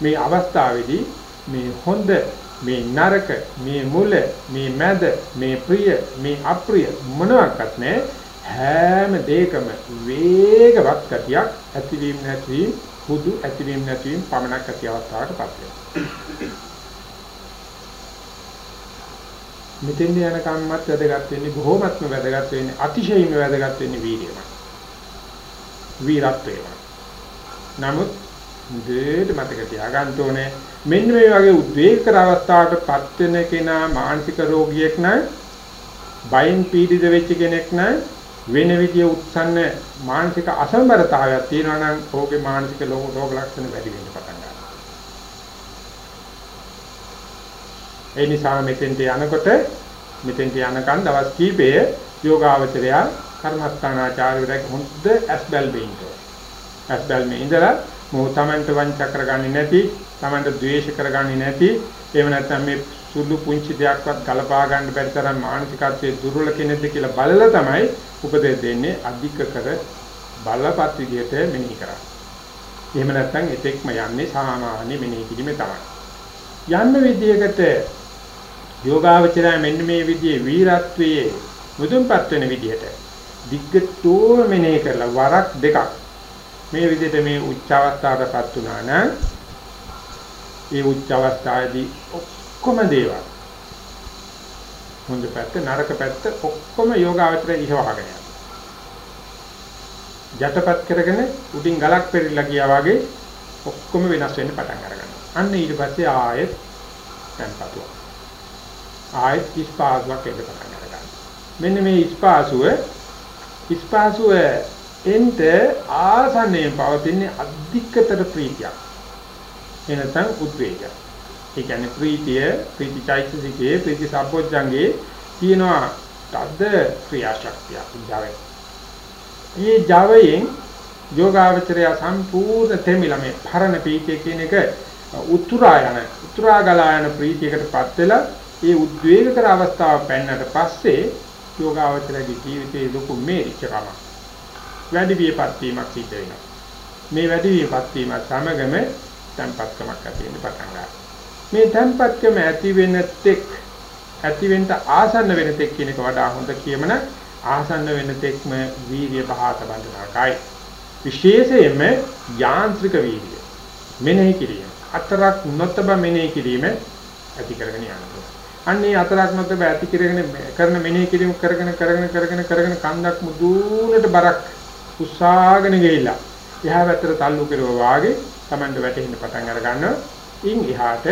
මේ අවස්ථාවේදී මේ හොඳ මේ නරක මේ මුල මේ මැද මේ ප්‍රිය මේ අප්‍රිය මොනවාක්වත් නැහැ. හැම දෙයකම වේගවත් ගතියක් ඇතිවීම නැතිවීම හුදු ඇතිවීම නැතිවීම පමණක් ඇති අවස්ථාවකටපත් වෙනවා. මෙතෙන් යන කම්මත් වැදගත් වෙන්නේ බොහොමත්ම වැදගත් වෙන්නේ අතිශයින්ම වැදගත් වෙන්නේ වීර්යමයි වීරත්වයමයි නමුත් දෙයට මතක තියාගන්න ඕනේ මෙන්න මේ වගේ උද්වේගකර අවස්ථාවකටපත් වෙන කෙනා මානසික රෝගියෙක් නම් බයෙන් පීඩිත වෙච්ච කෙනෙක් නම් වෙන විදිය උත්සන්න මානසික අසම්බරතාවයක් තියෙනවා නම් ඔහුගේ මානසික රෝග ලක්ෂණ වැඩි වෙන්න පටන් ගන්නවා. ඒ නිසා මෙතෙන්ට යනකොට මෙතෙන්ට යනකන් දවස් කීපය යෝගාවචරය කර්මස්ථානාචාර්යවරයෙක් හොඳ ඇස්බල් බෙයින්ට ඇස්බල් මේ ඉඳලා මොහොත තමන්ට වංච කරගන්නේ නැති තමන්ට ද්වේෂ කරගන්නේ නැති එහෙම නැත්නම් මේ සුළු පුංචි දෙයක්වත් ගලපා ගන්න බැරි තරම් මානසිකත්වයේ දුර්වල කෙනෙක්ද කියලා බලලා තමයි උපදෙස් දෙන්නේ අධික කර බලපත් විදියට මෙනෙහි කරා. එහෙම නැත්නම් එතෙක්ම යන්නේ සාමාන්‍ය මෙනෙහි කිරීමේ තමයි. යන්න විදියකට යෝගාවචරය මෙන්න මේ විදිහේ වීරත්වයේ මුදුන්පත් වෙන විදිහට දිග්ගටෝම මෙනෙහි කරලා වරක් දෙකක් මේ විදිහට මේ උච්ච අවස්ථාවටපත් වුණා නම් ඒ උච්ච අවස්ථාවේදී ඔක්කොම දේවල් හොඳ පැත්ත නරක පැත්ත ඔක්කොම යෝගාවචරය ඉහවහගෙන යනවා. යටපත් කරගෙන උඩින් ගලක් පෙරිලා ගියා වගේ ඔක්කොම වෙනස් වෙන්න පටන් අරගන්නවා. අන්න ඊට පස්සේ ආයෙත් tempatuwa. ආයෙත් ඉස්පාසුවක් එන්න පටන් අරගන්නවා. මෙන්න මේ ඉස්පාසුව ඉස්පාසුව එන්ට ආසන්නයෙන් පවතින අධිකතර ප්‍රීතියක්. එනතන් උද්වේගයක්. ඒ කියන්නේ ප්‍රීතිය, ප්‍රීතිචෛතසිකයේ, ප්‍රීති සම්පෝඥංගේ තියෙනවා තද්ද ක්‍රියාශක්තිය ජවය. මේ ජවයෙන් යෝගාවචරය සම්පූර්ණ තෙමිලා මේ පරණ ප්‍රීතිය කියන එක උතුරා යන, උතුරා ගලා යන ප්‍රීතියකටපත් වෙලා ඒ උද්වේගකර අවස්ථාව පැන්නට පස්සේ යෝගාවචරයේ ජීවිතයේ ලොකු මේරිච්චකම වැඩි වියපත් වීමක් සිද්ධ වෙනවා. මේ වැඩි වියපත් වීම සමගම තැම්පත්කමක් ඇති වෙන්න පටන් ගන්නවා. මේ තැම්පත්කම ඇති වෙන තෙක් ඇති වෙන්න ආසන්න වෙන තෙක් කියන එක වඩා හොඳ කියමන ආසන්න වෙන තෙක්ම වීර්ය පහත බඳනකයි. විශේෂයෙන්ම යාන්ත්‍රික වීර්ය. මෙනෙහි කිරීම. අතරක් නොතබ මෙනෙහි කිරීම ඇති කරගෙන යනවා. අන්නේ අතරක් නොතබ ඇති කරගෙන කරන මෙනෙහි කිරීම කරගෙන කරගෙන කරගෙන කරගෙන කන්දක් මුදුනට බරක් උස්සාගෙන ගිහිලා එහා පැත්තට තල්ලු කෙරුවා වාගේ Tamand වැටෙන්න පටන් අර ගන්නවා. ඉන් එහාට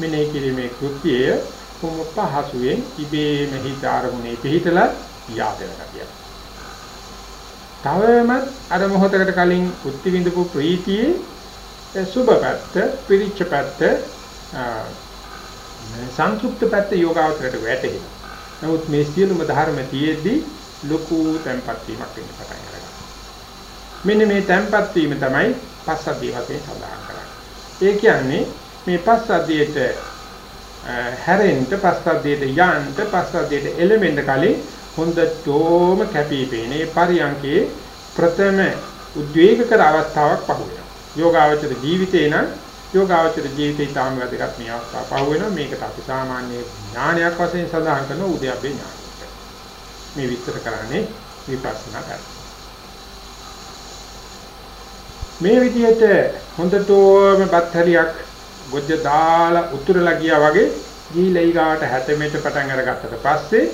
මෙනෙහි කිරීමේ කෘත්‍යය කොමුප්ප හසුවෙන් ඉබේම හිත ආරමුණේ පිහිටලා යාදෙන ගතිය. තවම අර මොහොතකට කලින් උත්ති විඳපු ප්‍රීතියේ සුබ පැත්ත, පිරිච්ච පැත්ත, සංසුප්ත පැත්ත යෝගාවචරයට වැටෙනවා. නමුත් මේ සියලුම ධර්ම තියෙද්දි ලොකු tempat වීමක් වෙන්න පටන් ගන්නවා. මෙන්න මේ tempat වීම තමයි පස්සද්ධිය වශයෙන් සඳහන් කරන්නේ. ඒ කියන්නේ මේ පස්සද්ධියට හැරෙන්න පස්සද්ධියට යන්න පස්සද්ධියට එළෙමෙන්න කලින් හොඳටම කැපිපේනේ පරියන්කේ ප්‍රථම උද්වේගකර අවස්ථාවක් පහු වෙනවා. යෝගාවචර ජීවිතේ නම් යෝගාවචර ජීවිතේ තාම වැදගත් මේ අවස්ථාව පහු වෙනවා. මේකට අපි සාමාන්‍ය ඥානයක් වශයෙන් සඳහන් කරන උද්‍යප්පේ ඥානය. මේ විස්තර කරන්නේ විපස්සනා කරලා. මේ විදිහට හොඳටම බත්හරියක් ගොජ්ජ දාලා උතුරලා ගියා වගේ ගිහිලා ඊගාවට හැතෙමෙට පටන් අරගත්තට පස්සේ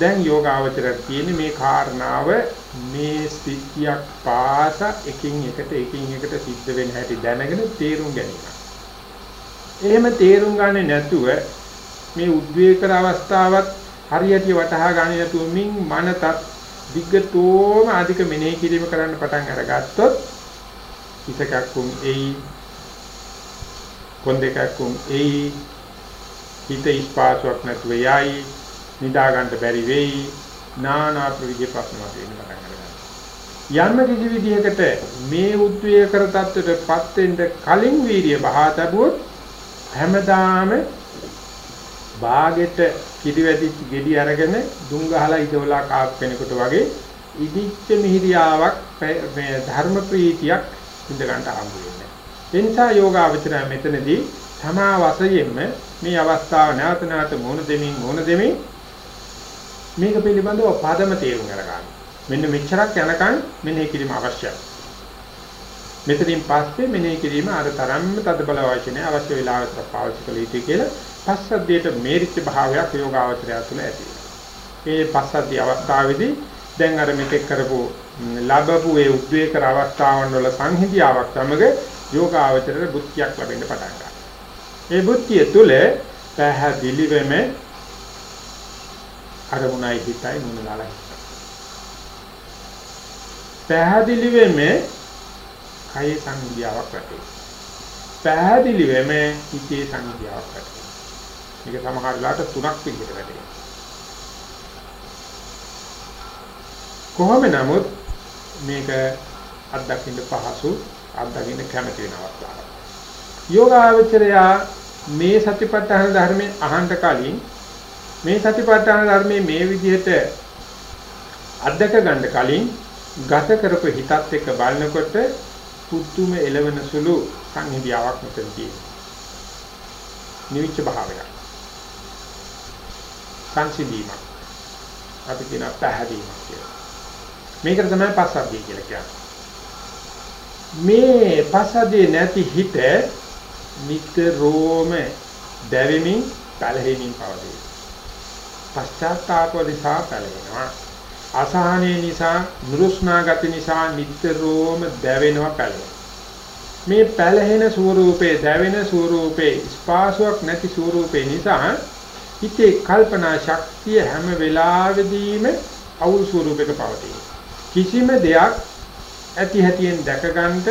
දැන් යෝගාවචරයක් තියෙන්නේ මේ කාරණාව මේ සිද්ධියක් පාස එකින් එකට එකින් එකට සිද්ධ වෙන හැටි දැනගෙන තේරුම් ගැනීම. එහෙම තේරුම් ගන්නේ නැතුව මේ උද්වේගකර අවස්ථාවත් හරියට වටහා ගන්නේ නැතුව මින් මනතත් දිග්ගතෝම අධික මෙනෙහි කිරීම කරන්න පටන් අරගත්තොත් හිතකක්කුම් එයි කොන්දේකක්කුම් එයි හිත ඉස්පාසුවක් නැතුව යයි නිදා ගන්න බැරි වෙයි නානා ප්‍රවිධ ප්‍රශ්න වශයෙන් යන්න කිසි විදිහකට මේ උද්වේග කර තත්ත්වයටපත් වෙන්න කලින් වීර්ය බහා තබුවොත් හැමදාම බාගෙට කිරිවැදිච්ච ගෙඩි අරගෙන දුම් ගහලා ඉතවලා කාප් කෙනෙකුට වගේ ඉදිච්ච මිහිරියාවක් මේ ධර්ම ප්‍රීතියක් ඉඳ ගන්නට හම්බ වෙන්නේ. ඒ නිසා යෝගාවචරය මෙතනදී තමා වශයෙන්ම මේ අවස්ථාව නැවත නැවත මොන දෙමින් මොන දෙමින් මේක පිළිබඳව පදම තේරුම් අරගන්න. මෙන්න මෙච්චරක් යනකම් මෙනෙහි කිරීම අවශ්‍යයි. මෙතනින් පස්සේ මෙනෙහි කිරීම අර තරම්ම තද බල අවශ්‍ය නැහැ අවශ්‍ය වෙලාවට පාවිච්චි කළ යුතුයි කියලා පස්සද්ධියට මේරිච්ච භාවයක් යෝගාවචරය තුළ ඇති වෙනවා. මේ පස්සද්ධිය අවස්ථාවේදී දැන් අර මෙතෙක් කරපු ලැබපු ඒ උද්වේගකර අවස්ථාවන් වල සංහිඳියාවක් සමග යෝගාවචරයට බුද්ධියක් ලැබෙන්න පටන් ගන්නවා. ඒ බුද්ධිය තුල පැහැදිලිවම අරමුණයි හිතයි මුණලාලා පැහැදිලිවම කය සංහිඳියාවක් ඇති. පැහැදිලිවම හිතේ සංහිඳියාවක් ඇති. මේක සමහර වෙලාවට තුනක් විදිහට වැඩේ. කොහොම නමුත් මේක අත්දකින්න පහසු අත්දකින්න කැමති වෙන අවස්ථාවක්. යෝගාවචරයා මේ සතිපට්ඨාන ධර්මයේ අහන්න කලින් මේ සතිපට්ඨාන ධර්මයේ මේ විදිහට අත්දක ගන්න කලින් ගත කරපු හිතත් එක්ක බලනකොට පුදුම එළවෙන සුළු සංහිඳියාවක් මෙතන තියෙනවා. නිවිච්ච භාවයක්. සංසිඳීමක්. අපි කියන පැහැදීමක් කියලා. මේකට තමයි පස්සද්ධිය කියලා කියන්නේ. මේ පස්සද්ධිය නැති හිත නිතරම දැවෙමින් පැලහෙමින් පවතී. පශ්චාත්තාප නිසා පැලෙනවා. අසහනය නිසා, නුරුස්නා ගති නිසා නිතරම දැවෙනවා පැලෙනවා. මේ පැලහෙන ස්වරූපේ, දැවෙන ස්වරූපේ, ස්පාසුවක් නැති ස්වරූපේ නිසා හිතේ කල්පනා ශක්තිය හැම වෙලාවෙදීම අවුල් ස්වරූපයක පවතී. කිසිම දෙයක් ඇති හැටියෙන් දැකගන්නට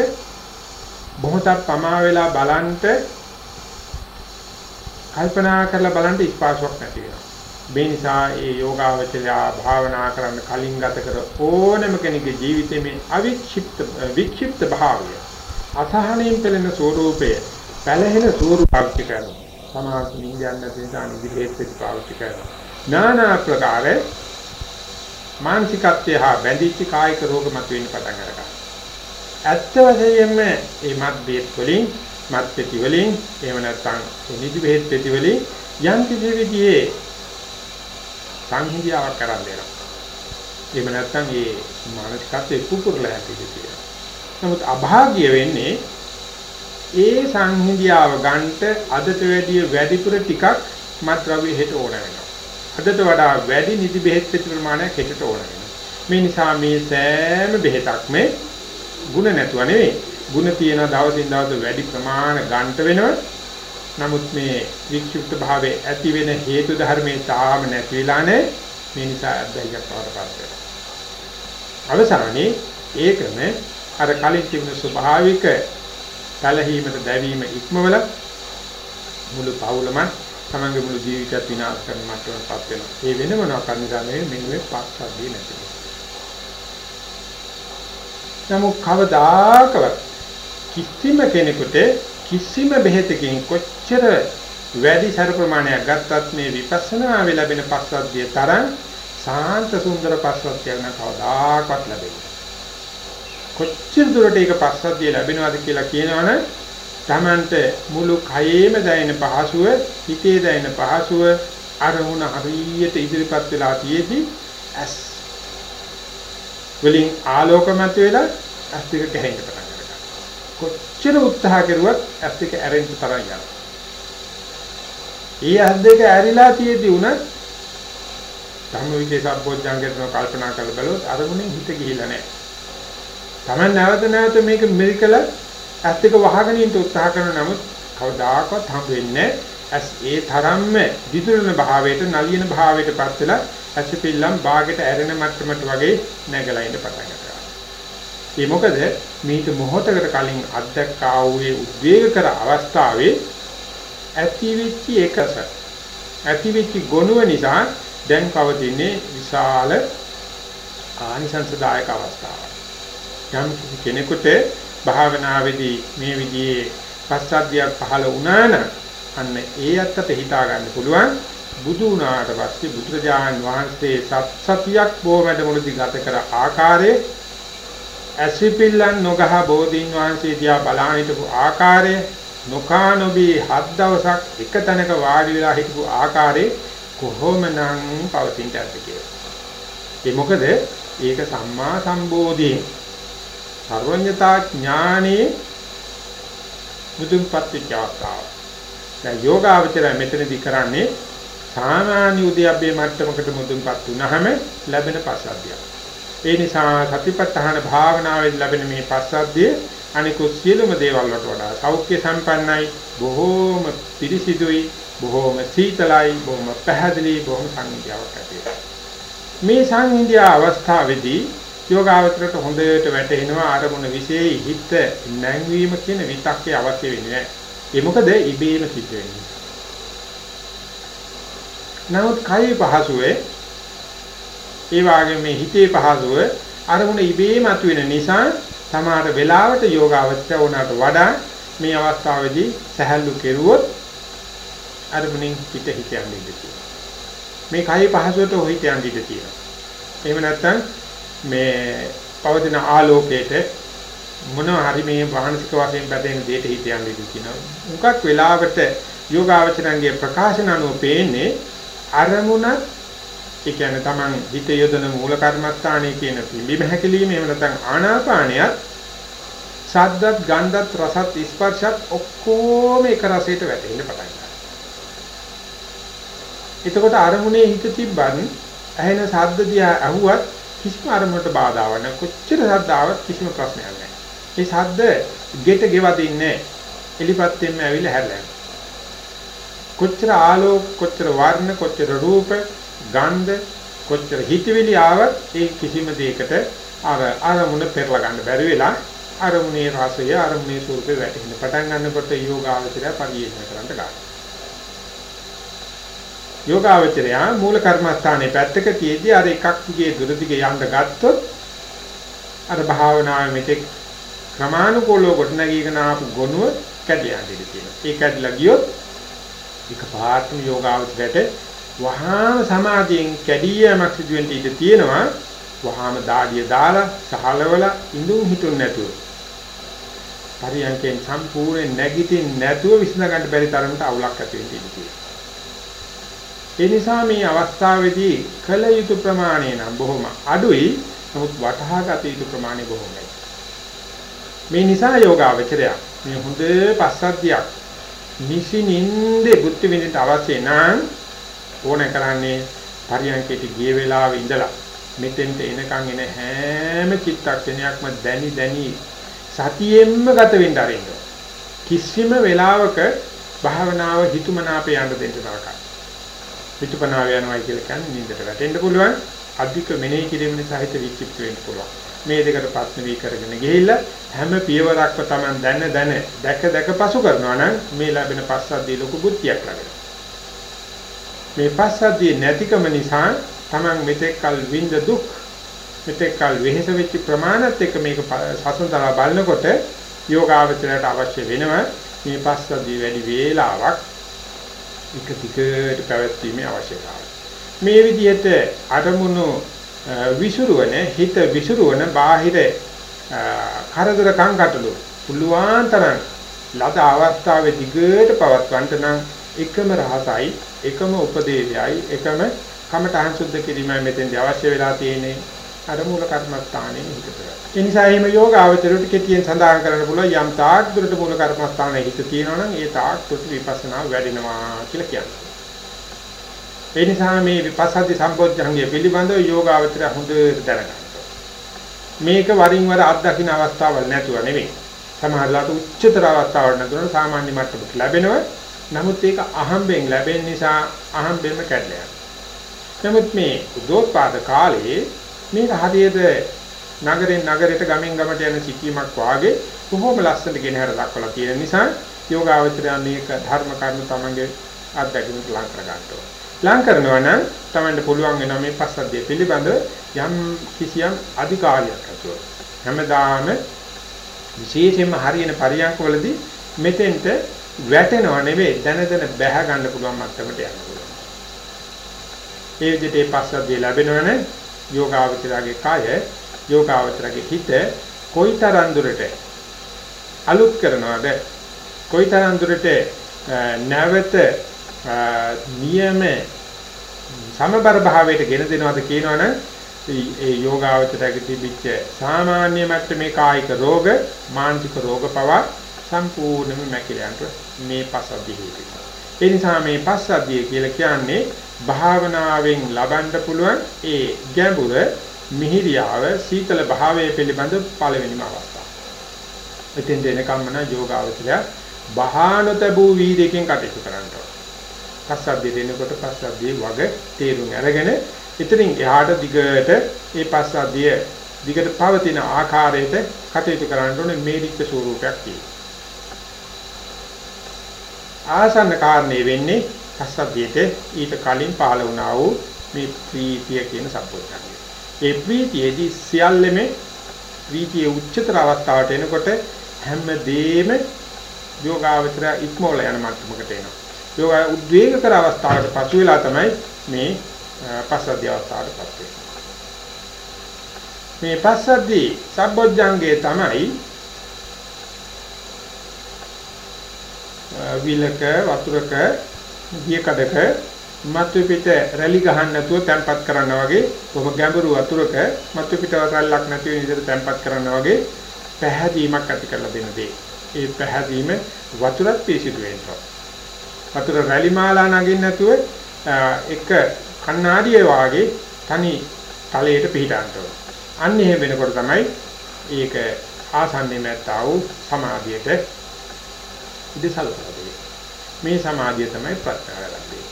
බොහෝතක් පමා වෙලා බලන්නට කල්පනා කරලා බලන්න ස්පාසාවක් නැති වෙනවා. මේ නිසා ඒ යෝගාවචරයා භාවනා කරන්න කලින් ගත කර ඕනම කෙනෙකුගේ ජීවිතයේ මේ අවික්ෂිප්ත වික්ෂිප්ත භාවය අසහනයෙන් පෙළෙන ස්වરૂපය පැලහෙන ස්වરૂප පාවිච්චි කරනවා. සමාජ නිගයන් නැති නිසා නිදිහෙත් පාවිච්චි කරනවා. নানা ආකාරයේ මානසිකත්වය හා බැඳිච්ච කායික රෝග මතුවෙන්න පටන් ගන්නවා. ඇත්ත වශයෙන්ම මේ මත් බේත් වලින් මත් පෙති වලින් එහෙම නැත්නම් නිදි බෙහෙත් පෙති වලින් යම් කිසි විදිහේ සංහිඳියාවක් කරන් දෙනවා. එහෙම නැත්නම් මේ මානසිකත්වයේ පුපුරලා හැටියට නමුත් අභාග්‍ය වෙන්නේ ඒ සංහිඳියාව ගන්නට අදට වැඩිය වැඩිපුර ටිකක් මත්ද්‍රව්‍ය හෙට ඕන වෙනවා. අදට වඩා වැඩි නිදි බෙහෙත් පෙති ප්‍රමාණයක් හෙටට ඕන වෙනවා. මේ නිසා මේ සෑම බෙහෙතක්ම ಗುಣ නැතුව නෙවෙයි. ಗುಣ තියෙන දවසින් දවස වැඩි ප්‍රමාණ ගන්නට වෙනවා. නමුත් මේ වික්ෂිප්ත භාවයේ ඇති වෙන හේතු ධර්මයේ තාම නැති වෙලා නැහැ. මේ නිසා අධ්‍යයනයක් පවරපත් වෙනවා. අවසානයේ ඒකම අර කලින් තිබුණ ස්වභාවික කලහීමට දැවීම ඉක්මවල මුළු පවුලම තමන්ගේ මුළු ජීවිතයත් විනාශ කරන මට්ටමටපත් වෙනවා. ඒ වෙන මොනවා කරන්නද මෙන්න මේ පස්සද්ධිය නැති. නමුත් කවදාකවත් කිසිම කෙනෙකුට කිසිම බෙහෙතකින් කොච්චර වැඩි සර ප්‍රමාණයක් ගත්තත් මේ විපස්සනා වේ ලැබෙන පස්සද්ධිය තරම් සාන්ත සුන්දර පස්සද්ධියක් නම් කවදාකවත් ලැබෙන්නේ කොච්චර දුරට ඒක පස්සද්ධිය ලැබෙනවද කියලා කියනවනම් Tamanට මුළු කයේම දැනෙන පහසුව, හිතේ දැනෙන පහසුව අරමුණ හරියට ඉදිරිපත් වෙලා තියෙදි ඇස් වලින් ආලෝකමත් වෙලා ඇස් දෙක ගැහෙන්න පටන් ගන්නවා. කොච්චර උත්සාහ කරුවත් ඇස් දෙක ඇරෙන්න තරම් යනවා. ඊ ඇස් දෙක ඇරිලා තියෙදි උනත් ධම්මවිචේ සම්පෝඥාංගයට කල්පනා කරලා බලුවොත් අරමුණෙන් හිත ගිහිලා නැහැ. Taman නැවත නැවත මේක මෙරිකල ඇස් දෙක වහගෙන ඉන්න උත්සාහ කරන නමුත් කවදාකවත් හම්බ වෙන්නේ ඇස් ඒ තරම්ම දිදුලන භාවයට නලියන භාවයටපත් වෙලා ඇසිපිල්ලම් ਬਾගෙට ඇරෙන මට්ටමට වගේ නැගලා ඉන්න පටන් ගන්නවා. ඒ මොකද මේක මොහොතකට කලින් අත්දැක්කා වූ උද්වේග කර අවස්ථාවේ ඇතිවිච්ච එකස ඇතිවිච්ච ගොනුව නිසා දැන් පවතින්නේ විශාල ආනිසංසදායක අවස්ථාවක්. යම් කෙනෙකුට භාවනාවේදී මේ විදිහේ පස්සද්ධියක් පහළ වුණා නම් අන්න ඒ අත්තට හිතා ගන්න පුළුවන් බුදු වුණාට පස්සේ බුදුරජාණන් වහන්සේ සත් සතියක් බොමැඩ මුලදී ගත කර ආකාරයේ ඇසිපිල්ලන් නොගහ බෝධීන් වහන්සේ දිහා බලාගෙන හිටපු ආකාරය නොකානොබී හත් දවසක් එක තැනක වාඩි වෙලා හිටපු ආකාරයේ කොහොමනම් පවතින්නද කියලා. ඒ මොකද ඒක සම්මා සම්බෝධියේ සර්වඥතා ඥානයේ මුදුන්පත් වෙච්ච අවස්ථාව. දැන් යෝගාවචරය මෙතනදී කරන්නේ සාමාන්‍ය උද්‍යප්පේ මට්ටමකට මුදුන්පත් වුනහම ලැබෙන පස්සද්ධිය. ඒ නිසා සතිපත්තහන භාවනාවෙන් ලැබෙන මේ පස්සද්ධිය අනිකුත් සියලුම දේවල් වලට වඩා සෞඛ්‍ය සම්පන්නයි, බොහෝම පිරිසිදුයි, බොහෝම සීතලයි, බොහෝම පැහැදිලි, බොහෝම සංහිඳියාවක් ඇති මේ සංහිඳියා අවස්ථාවේදී යෝගාවචරයට හොඳට වැටෙනවා අරමුණ විශේෂයි හිත නැංවීම කියන විතක්කේ අවශ්‍ය වෙන්නේ නැහැ. ඒ මොකද ඉබේම සිද්ධ වෙන්නේ. නමුත් කයි පහසුවේ ඒ වගේම මේ හිතේ පහසුව අරමුණ ඉබේම මතුවෙන නිසා සමහර වෙලාවට යෝගාවචර උනාට වඩා මේ අවස්ථාවේදී සහැල්ලු කෙරුවොත් අරමුණින් පිට හිත යන්නේ ඉඳී. මේ කයි පහසුවට හිත යන්නේ ඉඳී. එහෙම නැත්නම් මේ පවතින ආලෝකයට මොනවා හරි මේ මානසික වශයෙන් බැදෙන දෙයට හිත යන්නේ ඉඳී කියනවා. මුකක් වෙලාවට යෝගාවචරංගේ ප්‍රකාශන අනුව පේන්නේ අරමුණත් ඒ කියන්නේ Taman හිත යොදන මූල කර්මස්ථානයේ කියන පිළිඹ හැකලීම එහෙම නැත්නම් ආනාපානයත් ශබ්දත් ගන්ධත් රසත් ස්පර්ශත් ඔක්කොම එක රසයට වැටෙන්න පටන් ගන්නවා. එතකොට අරමුණේ හිත තිබ්බන් ඇහෙන ශබ්ද දිහා අහුවත් කිසිම අරමුණට බාධාවක් නැහැ. කොච්චර ශබ්දාවක් කිසිම ප්‍රශ්නයක් නැහැ. ඒ ශබ්ද ගෙට ගෙවදින්නේ එලිපත්තෙන්ම ඇවිල්ලා හැරලා කොච්චර ආලෝක කොච්චර වර්ණ කොච්චර රූප ගන්ධ කොච්චර හිතවිලි ආවත් ඒ කිසිම දෙයකට අර අරමුණ පෙරලා ගන්න බැරි වෙලා අරමුණේ රසය අරමුණේ ස්වරූපේ වැටෙන්න පටන් ගන්නකොට යෝගාවචරය පරිේෂණ කරන්න ගන්නවා. යෝගාවචරය මූල කර්මස්ථානයේ පැත්තක තියදී අර එකක් දිගේ දුර දිගේ යන්න ගත්තොත් අර භාවනාවේ මෙතෙක් ක්‍රමානුකූලව ගොඩනගීගෙන ආපු ගොනුව කැඩලා යන්නේ තියෙනවා. ඒ කැඩලා ගියොත් එකපාරටම යෝගාවචරයට වහාම සමාධියෙන් කැඩී යෑමක් සිදු වෙන්න ඉඩ තියෙනවා. වහාම දාඩිය දාලා සහලවල ඉඳුන් හිටුන් නැතුව. පරියන්කෙන් සම්පූර්ණ නැගිටින් නැතුව විසඳ ගන්න බැරි තරමට අවුලක් ඇති වෙන්න ඉඩ තියෙනවා. ඒ නිසා මේ අවස්ථාවේදී කල යුතු ප්‍රමාණය නම් බොහොම අඩුයි. නමුත් වටහා ගත යුතු ප්‍රමාණය බොහොමයි. මේ නිසා යෝගාවචරය මේ හොඳ පස්සද්ධියක් නිසිනින්ද බුද්ධ විඳින්න අවශ්‍ය නම් ඕන කරන්නේ පරියන්කේට ගිය වෙලාවේ ඉඳලා මෙතෙන්ට එනකන් එන හැම චිත්තක්ෂණයක්ම දැනි දැනි සතියෙන්ම ගත වෙන්න ආරෙන්න කිසිම වෙලාවක භාවනාව හිතුමනාපේ යන්න දෙන්න නරකයි හිතුමනාව යනවා කියලා කියන්නේ නින්දට වැටෙන්න පුළුවන්. අධික මෙනෙහි කිරීම නිසා හිත විචිත්ත වෙන්න පුළුවන්. මේ දෙකට ප්‍රශ්න වී කරගෙන ගිහිල්ලා හැම පියවරක්ම Taman දැන දැන දැක දැක පසු කරනවා නම් මේ ලැබෙන පස්සද්ධිය ලොකු බුද්ධියක් ලැබෙනවා. මේ පස්සද්ධිය නැතිකම නිසා Taman මෙතෙක් කල විඳ දුක් මෙතෙක් කල වෙහෙස වෙච්ච ප්‍රමාණත් එක්ක මේක සසඳලා බලනකොට යෝගාවචරයට අවශ්‍ය වෙනවා මේ පස්සද්ධිය වැඩි වේලාවක් එක දිගට පැවැත්වීමේ අවශ්‍යතාවය. මේ විදිහට අරමුණු විසුරුවන හිත විසුරුවන බාහිර කරදර කංකටලු පුළුවන් තරම් ලද අවස්ථාවේ දිගට පවත්වන්න නම් එකම රහසයි එකම උපදේශයයි එකම කමඨහං සුද්ධ කිරීමයි මෙතෙන්දී අවශ්‍ය වෙලා තියෙන්නේ අර මූල කර්මස්ථානයේ හිතට. ඒ නිසා එහෙම යෝග ආවචරයට කෙටියෙන් සඳහන් කරන්න පුළුවන් යම් තාක් දුරට මූල කර්මස්ථානයේ හිත තියෙනවා නම් ඒ තාක් දුරට විපස්සනා වැඩෙනවා කියලා කියනවා. ඒ නිසා මේ විපස්සති සම්පෝඥංගය පිළිබඳව යෝග ආවචරය හොඳට දැනගන්න. මේක වරින් වර අත්දකින්න අවස්ථාවල් නැතුව නෙමෙයි. සමහරවිට උච්චතර අවස්ථාවක් නැතුව සාමාන්‍ය මට්ටමක ලැබෙනවා. නමුත් ඒක අහම්බෙන් ලැබෙන නිසා අහම්බෙන්ම කැඩලා යනවා. නමුත් මේ උදෝත්පාද කාලේ මේක හරියට නගරෙන් නගරයට ගමෙන් ගමට යන සිටීමක් වාගේ බොහොම ලස්සනට ගෙනහැර දක්වලා තියෙන නිසා යෝගාවචරයන් මේක ධර්ම කර්ම තමන්ගේ අත්දැකීමට ලං කර ගන්නවා. ලං කරනවා නම් තමන්ට පුළුවන් වෙනවා මේ පස්සද්ධිය පිළිබඳ යම් කිසියම් අධිකාරියක් ඇතුව. හැමදාම විශේෂයෙන්ම හරියන පරියන්කවලදී මෙතෙන්ට වැටෙනව නෙවෙයි දැන දැන බැහැ ගන්න පුළුවන් මට්ටමට යන්න පුළුවන්. ඒ විදිහට ඒ පස්සද්ධිය ලැබෙනවනේ යෝගාවචරගේ කය යෝගාවචරගේ හිත කොයිතරම් දුරට අලුත් කරනවද කොයිතරම් දුරට නැවත නියම සමබර භාවයට ගෙන දෙනවද කියනවනම් ඒ යෝගාවචරයේ තිබිච්ච සාමාන්‍ය මට්ටමේ කායික රෝග මානසික රෝග පවා සම්පූර්ණයෙන්ම මැකිලයන්ට මේ පස්සද්ධිය හේතුයි. ඒ නිසා මේ පස්සද්ධිය කියලා කියන්නේ භාවනාවෙන් ලබන්න පුළුවන් ඒ ගැඹුර මිහිරියාව සීතල භාවයේ පිළිබඳ පළවෙනිම අවස්ථාව. එතෙන් දෙනකම්ම න යෝගාවචරය බහානතබු වීදයෙන් කටයුතු කරනවා. පස්සද්ධිය දෙනකොට පස්සද්ධිය වග තේරුම් අරගෙන එතනින් එහාට දිගට ඒ පස්සද්ධිය දිගට පවතින ආකාරයට කටයුතු කරන්න ඕනේ මේරිච්ච ස්වරූපයක් තියෙනවා. ආසන්න කාරණේ වෙන්නේ පස්සද්ධියට ඊට කලින් පහළ වුණා වූ මේ ප්‍රීතිය කියන සම්පූර්ණයි. ඒ ප්‍රීතියේදී සියල්ලෙම ප්‍රීතියේ උච්චතර අවස්ථාවට එනකොට හැමදේම යෝගාවචර ඉක්මවල යන මට්ටමකට එනවා. යෝගා උද්වේග කර අවස්ථාවට පසු වෙලා තමයි මේ පස්සද්ධි අවස්ථාවටපත් වෙන්නේ. මේ පස්සද්ධි සම්බොජ්ජංගේ තමයි විලක වතුරක දියකඩක මතු පිට රැලි ගහන්න නැතුව තැම්පත් කරනවා වගේ කොහොම ගැඹුරු වතුරක මතු පිට රැල්ලක් නැති වෙන විදිහට තැම්පත් කරනවා වගේ පැහැදීමක් ඇති කරලා දෙන දේ. ඒ පැහැදීම වතුරත් පිසිදු වෙනවා. වතුර රැලි මාලා නගින්න නැතුව එක කණ්ණාඩියේ වාගේ තනි තලයට පිහිටාන්න ඕන. අන්න එහෙම වෙනකොට තමයි ඒක ආසන්නේ නැත්තා වූ සමාධියට ඉදසල්පලා දෙන්නේ. මේ සමාධිය තමයි ප්‍රඥාව ලැබෙන්නේ.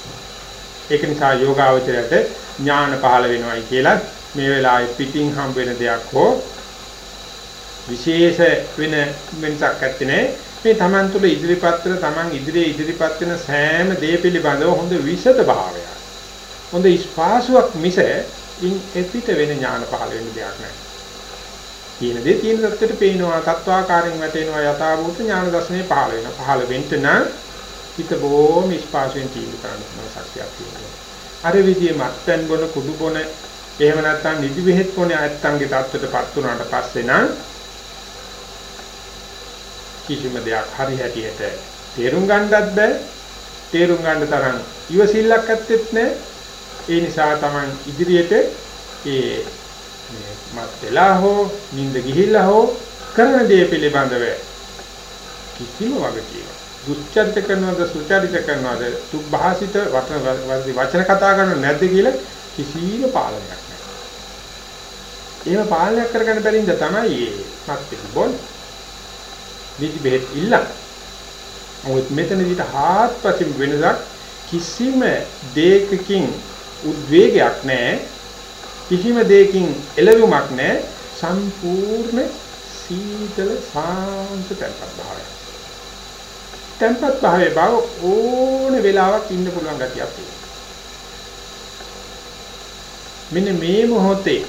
ඒක නිසා යෝගාවචරයට ඥාන පහළ වෙනවයි කියලා මේ වෙලාවේ පිටින් හම් වෙන දෙයක් හෝ විශේෂ වෙන වෙනසක් නැත්තේ මේ Taman තුල ඉදිරිපත් වෙන Taman ඉදිරියේ ඉදිරිපත් වෙන සෑම දේ පිළිබඳව හොඳ විෂද භාවයක්. හොඳ ස්පාසුවක් මිස ඉන් එපිට වෙන ඥාන පහළ වෙන්න දෙයක් නැහැ. තියෙන දේ තියෙන தත්ත්වයට පේනවා, තත්වාකාරයෙන් වැටෙනවා, යථාභූත ඥාන දර්ශනේ පහළ වෙනවා. පහළ වෙන්න නම් හිත බොහොම ස්පාසුවෙන් තීන්දුව කරන්න පුළුවන් ශක්තියක් තියෙනවා. අර විදිහේ මත්පැන් බොන කුඩු බොන එහෙම නැත්නම් නිදි බෙහෙත් බොන ඇත්තන්ගේ தත්ත්වයටපත් වුණාට පස්සේ නම් කිසිම දෙයක් හරි හැටියට තේරුම් ගන්නවත් බෑ. තේරුම් ගන්න තරම් ඉවසිල්ලක් ඇත්තෙත් නෑ. ඒ නිසා Taman ඉදිරියට ඒ මේ මත් වෙලා හෝ නිින්ද ගිහිල්ලා හෝ කරන දේ පිළිබඳව කිසිම වගකීමක් දුස්චරිත කරනවද සුචරිත කරනවද සුභාසිත වචන කතා කරනවද නැද්ද කියලා කිසිම පාලනයක් නැහැ. එහෙම පාලනයක් කරගන්න බැරිඳ තමයි මේ මත් පිළිබොල් නිදි බෙහෙත් ඉල්ලන. මොකද මෙතනදිට හාත්පසින් වෙනසක් කිසිම දෙයකකින් උද්වේගයක් නැහැ. කිසිම දෙයකින් එළවුමක් නැහැ. සම්පූර්ණ සීතල සාන්ත තත්ත්වයක් භාවය. තත්ත්වයක් භාවයේ බව ඕන වෙලාවක් ඉන්න පුළුවන් ගතියක් තියෙනවා. මෙන්න මේ මොහොතේ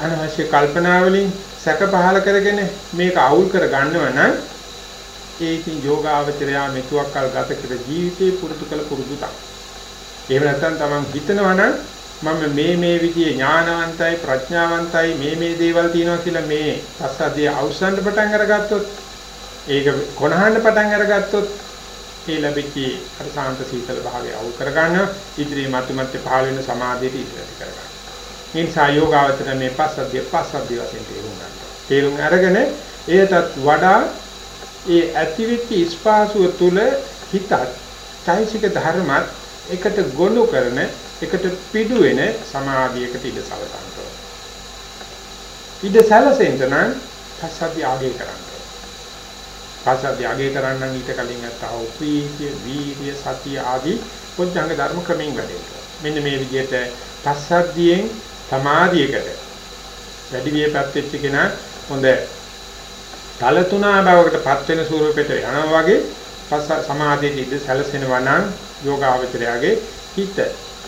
අනවශ්‍ය කල්පනා වලින් සැක පහල කරගෙන මේක අවුල් කර ගන්නව නම් ඒකින් යෝගාවචරයා මෙතුවක් කල් ගත කර ජීවිතේ පුරුදු කළ පුරුදු තමයි. එහෙම නැත්නම් Taman හිතනවා නම් මම මේ මේ විදිහේ ඥානවන්තයි ප්‍රඥාවන්තයි මේ මේ දේවල් තියෙනවා කියලා මේ පස්සද්ධිය අවසන්ට පටන් අරගත්තොත් ඒක කොනහන්න පටන් අරගත්තොත් ඒ ලැබිච්ච අර සාන්ත සීතල භාවය අවුල් කරගන්න ඉදිරියේ මතු මතේ පහළ වෙන සමාධියට ඉදිරියට කරගන්න. මේ නිසා යෝගාවචර මේ පස්සද්ධිය පස්සද්ධිය වශයෙන් තේරුම් ගන්න. තේරුම් අරගෙන එයටත් වඩා ඒ ඇතිවිච්ච ස්පාසුව තුල හිතත් චෛසික ධර්මත් එකට ගොනු කරන එකට පිටු වෙන සමාධියකට ඉඳ සලසනවා. ඉඳ සැලසෙන්න නම් පස්සද්ධිය ආගේ කරන්න. පස්සද්ධිය ආගේ කරන්න ඊට කලින් අත්තා උපීතිය වීර්ය සතිය ආදී පොඥංග ධර්ම ක්‍රමෙන් වැඩේ. මෙන්න මේ විදිහට පස්සද්ධියෙන් සමාධියකට වැඩි වියපත් වෙච්ච කෙනා හොඳ තලතුණා බවකටපත් වෙන ස්වරූපයට යනවා වගේ පස්ස සමාධියේ ඉඳ සැලසෙනවා නම් යෝගාවචරයාගේ හිත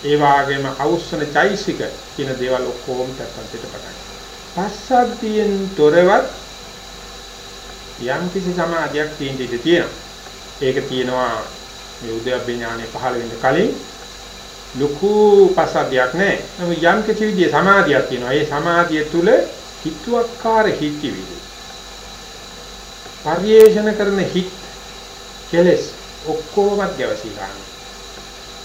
ඒ වාගේම අවුස්සන චෛසික කියන දේවල් ඔක්කොම තත්ත්වයට පටන් පස්සද්ධියෙන් තොරවත් යම් කිසි සමාධියක් තියෙන්න ඉඩ තියෙනවා. ඒක තියෙනවා මේ උද්‍යප්ප ඥානෙ පහළ වෙන්න කලින් ලොකු පසද්දයක් නැහැ. නමුත් යම් කිසි විදිහේ සමාධියක් තියෙනවා. ඒ සමාධිය තුල හිතුවක්කාර හිතවිලි. පරිේශන කරන හිත් කෙලස් ඔක්කොමත් ගැවසී ගන්නවා.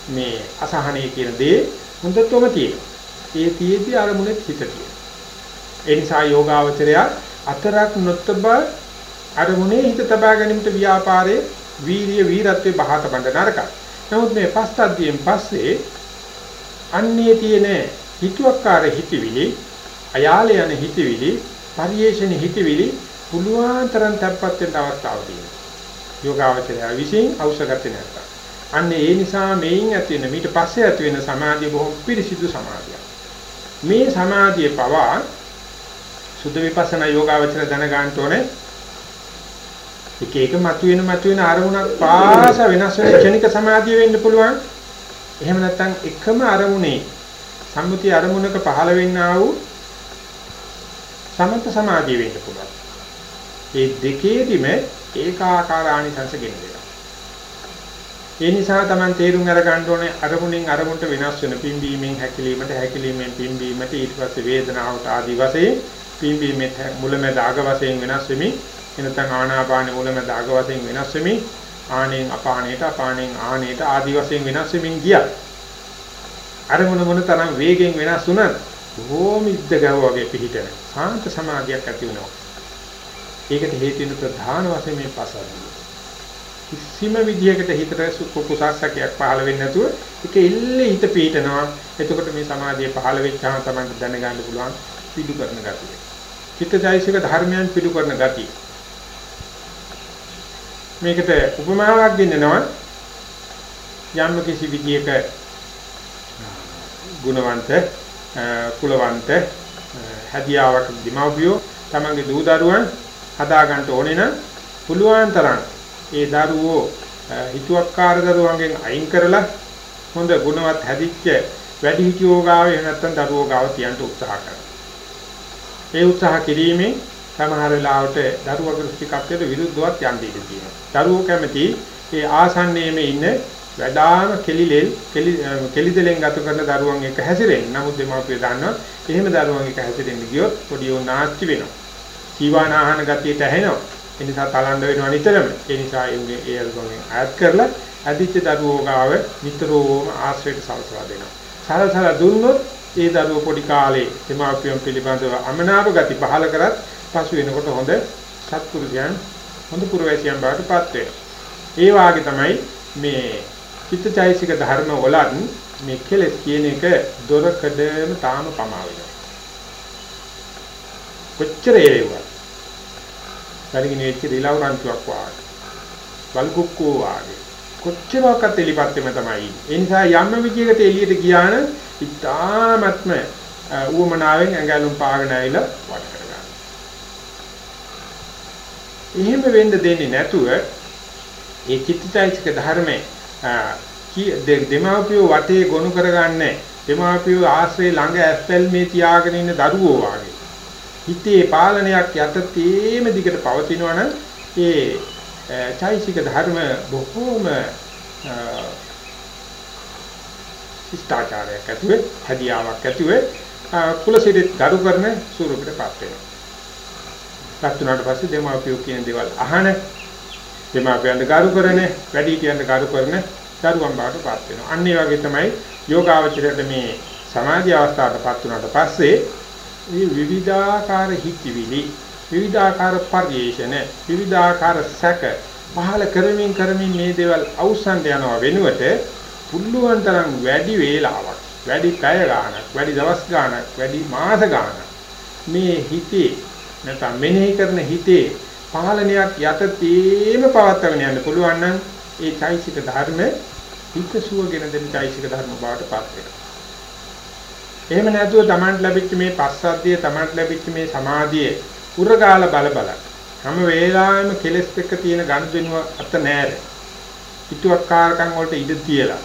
මේ අසහනය කියන දේ හොඳටම තියෙනවා. ඒ තියේදී අරමුණෙත් හිත තියෙනවා. ඒ නිසා යෝගාවචරය අතරක් නොතබ අරමුණේ හිත තබා ගැනීමට ව්‍යාපාරයේ වීරිය වීරත්වේ බහත බඳ නරකයි. නමුත් මේ පස්තද්දියෙන් පස්සේ අන්නේ තියෙන හිතුවක්කාර හිතවිලි අයාල යන හිතවිලි පරිේශන හිතවිලි පුළුවන් තරම් තැම්පත් වෙන්න අවස්ථාවක් තියෙනවා. යෝගාවචරය විසින් අවශ්‍යගත නැත්නම්. අන්න ඒ නිසා මේන් ඇති වෙන ඊට පස්සේ ඇති වෙන සමාධිය බොහොම පිරිසිදු සමාධියක්. මේ සමාධිය පවා සුද්ධ විපස්සනා යෝගාවචර දැනගන්න ඕනේ. එක එක මතුවෙන මතුවෙන අරමුණක් පාස වෙනස් වෙන ක්ෂණික සමාධිය වෙන්න පුළුවන්. එහෙම නැත්නම් එකම අරමුණේ සම්මුති අරමුණක පහළ වෙන්නා වූ සමත සමාධිය වෙන්න පුළුවන්. ඒ දෙකේදීම ඒකාකාර ආනිසංස ගෙන දෙනවා. ඒ නිසා Taman තේරුම් අරගන්න ඕනේ අරමුණෙන් අරමුණට වෙනස් වෙන පිම්බීමෙන් හැකිලීමට හැකිලීමෙන් පිම්බීමට ඊට පස්සේ වේදනාවට ආදි වශයෙන් පිම්බීමෙත් මුලමෙද අග වශයෙන් වෙනස් වෙමින් එනතන් ආනාපාන මුලමෙද අග වශයෙන් වෙනස් වෙමින් ආනෙන් අපානේට අපානෙන් ආනේට ආදි වශයෙන් වෙනස් වෙමින් ගියා. අරමුණ මොන තරම් වේගෙන් වෙනස් වුණත් බොහොම ඉද්ද ගව වගේ පිහිටන සාන්ත සමාධියක් ඇති වෙනවා. ඒකට හේතු වෙන ප්‍රධාන වශයෙන් මේ පසාරිය. කිසිම විදියකට හිතට කුකුසස්සකයක් පහළ වෙන්නේ නැතුව ඒක ඉල්ලේ හිත පිහිටනවා. එතකොට මේ සමාධිය පහළ වෙච්චාම තමයි දැනගන්න පුළුවන් පිටු කරන ගතිය. චිත්තචෛසික ධර්මයන් පිටු කරන ගතිය. මේකට උපමාවක් දෙන්නවා යම් කිසි විදියක ගුණවන්ත කුලවන්ත හැදියාවක් දීමව්වියෝ තමන්ගේ දූ දරුවන් හදා ගන්න ඕනේ නම් පුළුවන් තරම් ඒ දරුවෝ හිතුවක්කාර දරුවන්ගෙන් අයින් කරලා හොඳ ගුණවත් හැදිච්ච වැඩි හිටියෝ ගාව එහෙම නැත්නම් දරුවෝ ගාව තියන්න උත්සාහ කරනවා. ඒ උත්සාහ කිරීමෙන් සමහර වෙලාවට දරුවගේ රුචිකත්වයට විරුද්ධවත් යන්න ඉඩ තියෙනවා. දරුවෝ කැමති ඒ ආසන්නයේම ඉන්න වැඩාම කෙලිලෙල් කෙලිදෙලෙන් ගත කරන දරුවන් එක හැසිරෙන්න. නමුත් දෙමාපියෝ දන්නවා එහෙම දරුවන් එක හැසිරෙන්න ගියොත් පොඩි උන් නාස්ති වෙනවා. ජීවානාහන ගතියට ඇහෙනවා. ඒ නිසා තලන්න වෙනවා නිතරම. ඒ නිසා ඒ ඒ අල්ගොනේ ඈඩ් කරලා අදිච්ච දරුවෝ ගාව නිතරම ආශ්‍රයයට සලසලා දෙනවා. සලසලා දුන්නොත් ඒ දරුවෝ පොඩි කාලේ දෙමාපියන් පිළිබඳව අමනාප ගති පහල කරත් පසු වෙනකොට හොඳ සත්පුරුෂයන් හොඳ පුරවැසියන් බවට පත් වෙනවා. ඒ වාගේ තමයි මේ චිත්තචෛසික ධර්ම වලත් මේ කෙලෙස් කියන එක දොරකඩම තාම පමා වෙනවා. කොච්චර ඒවුවා. පරිගින වෙච්ච රිලව් රන්තුවක් වාගේ. වල්කුක්කෝ වාගේ. කොච්චරක්වත් එලිපත්තෙම තමයි. ඒ නිසා යම් විදියකට එළියට ගියා නම් ඉතාමත්ම ඌමනාවෙන් ඇඟලුම් පාගෙන ඇවිල්ලා වට කරගන්න. එහෙම වෙන්න දෙන්නේ නැතුව ඒ චිත්තචෛතසික ධර්මයේ දෙමාපියෝ වටේ ගොනු කරගන්නේ දෙමාපියෝ ආශ්‍රේ ළඟ ඇස්පල් මේ තියාගෙන ඉන්න දරුවෝ වාගේ හිතේ පාලනයක් යටතේම දිගට පවතිනවනම් ඒ චෛසික ධර්ම බොහෝම ශිෂ්ටාචාරයක් ඇතුවේ හැදියාවක් ඇතුවේ කුලසිරිත ගරු කරන ස්වරූපයටපත් වෙනවා. පත් වුණාට පස්සේ දෙමාපියෝ කියන දේවල් අහන දෙමාපියන්ට ගරු කරන වැඩිහිටියන්ට ගරු කරන දරුවන් බාටපත් වෙනවා. අන්න ඒ වගේ තමයි යෝගාවචරයට මේ සමාධි අවස්ථාවටපත් වුණාට පස්සේ මේ විවිධාකාර හිතිවිලි විවිධාකාර පරිේශන විවිධාකාර සැක පහල කරමින් කරමින් මේ දේවල් අවසන්ට යනවා වෙනුවට පුල්ලුවන් තරම් වැඩි වේලාවක් වැඩි පැය ගාණක් වැඩි දවස් ගාණක් වැඩි මාස ගාණක් මේ හිතේ නැත්නම් මෙනෙහි කරන හිතේ පාලනයක් යටතේම පවත්වාගෙන යන්න පුළුවන් නම් ඒ චෛසික ධර්ම හිතසුවගෙන දෙන චෛසික ධර්ම බවට පත් වෙනවා. එහෙම නැතුව Tamanට ලැබිච්ච මේ පස්සද්ධිය Tamanට ලැබිච්ච මේ සමාධිය උරගාල බල බල හැම වෙලාවෙම කෙලස් එක්ක තියෙන ගනුදෙනුව අත නෑර. පිටුවක්කාරකම් වලට ඉඩ තියලා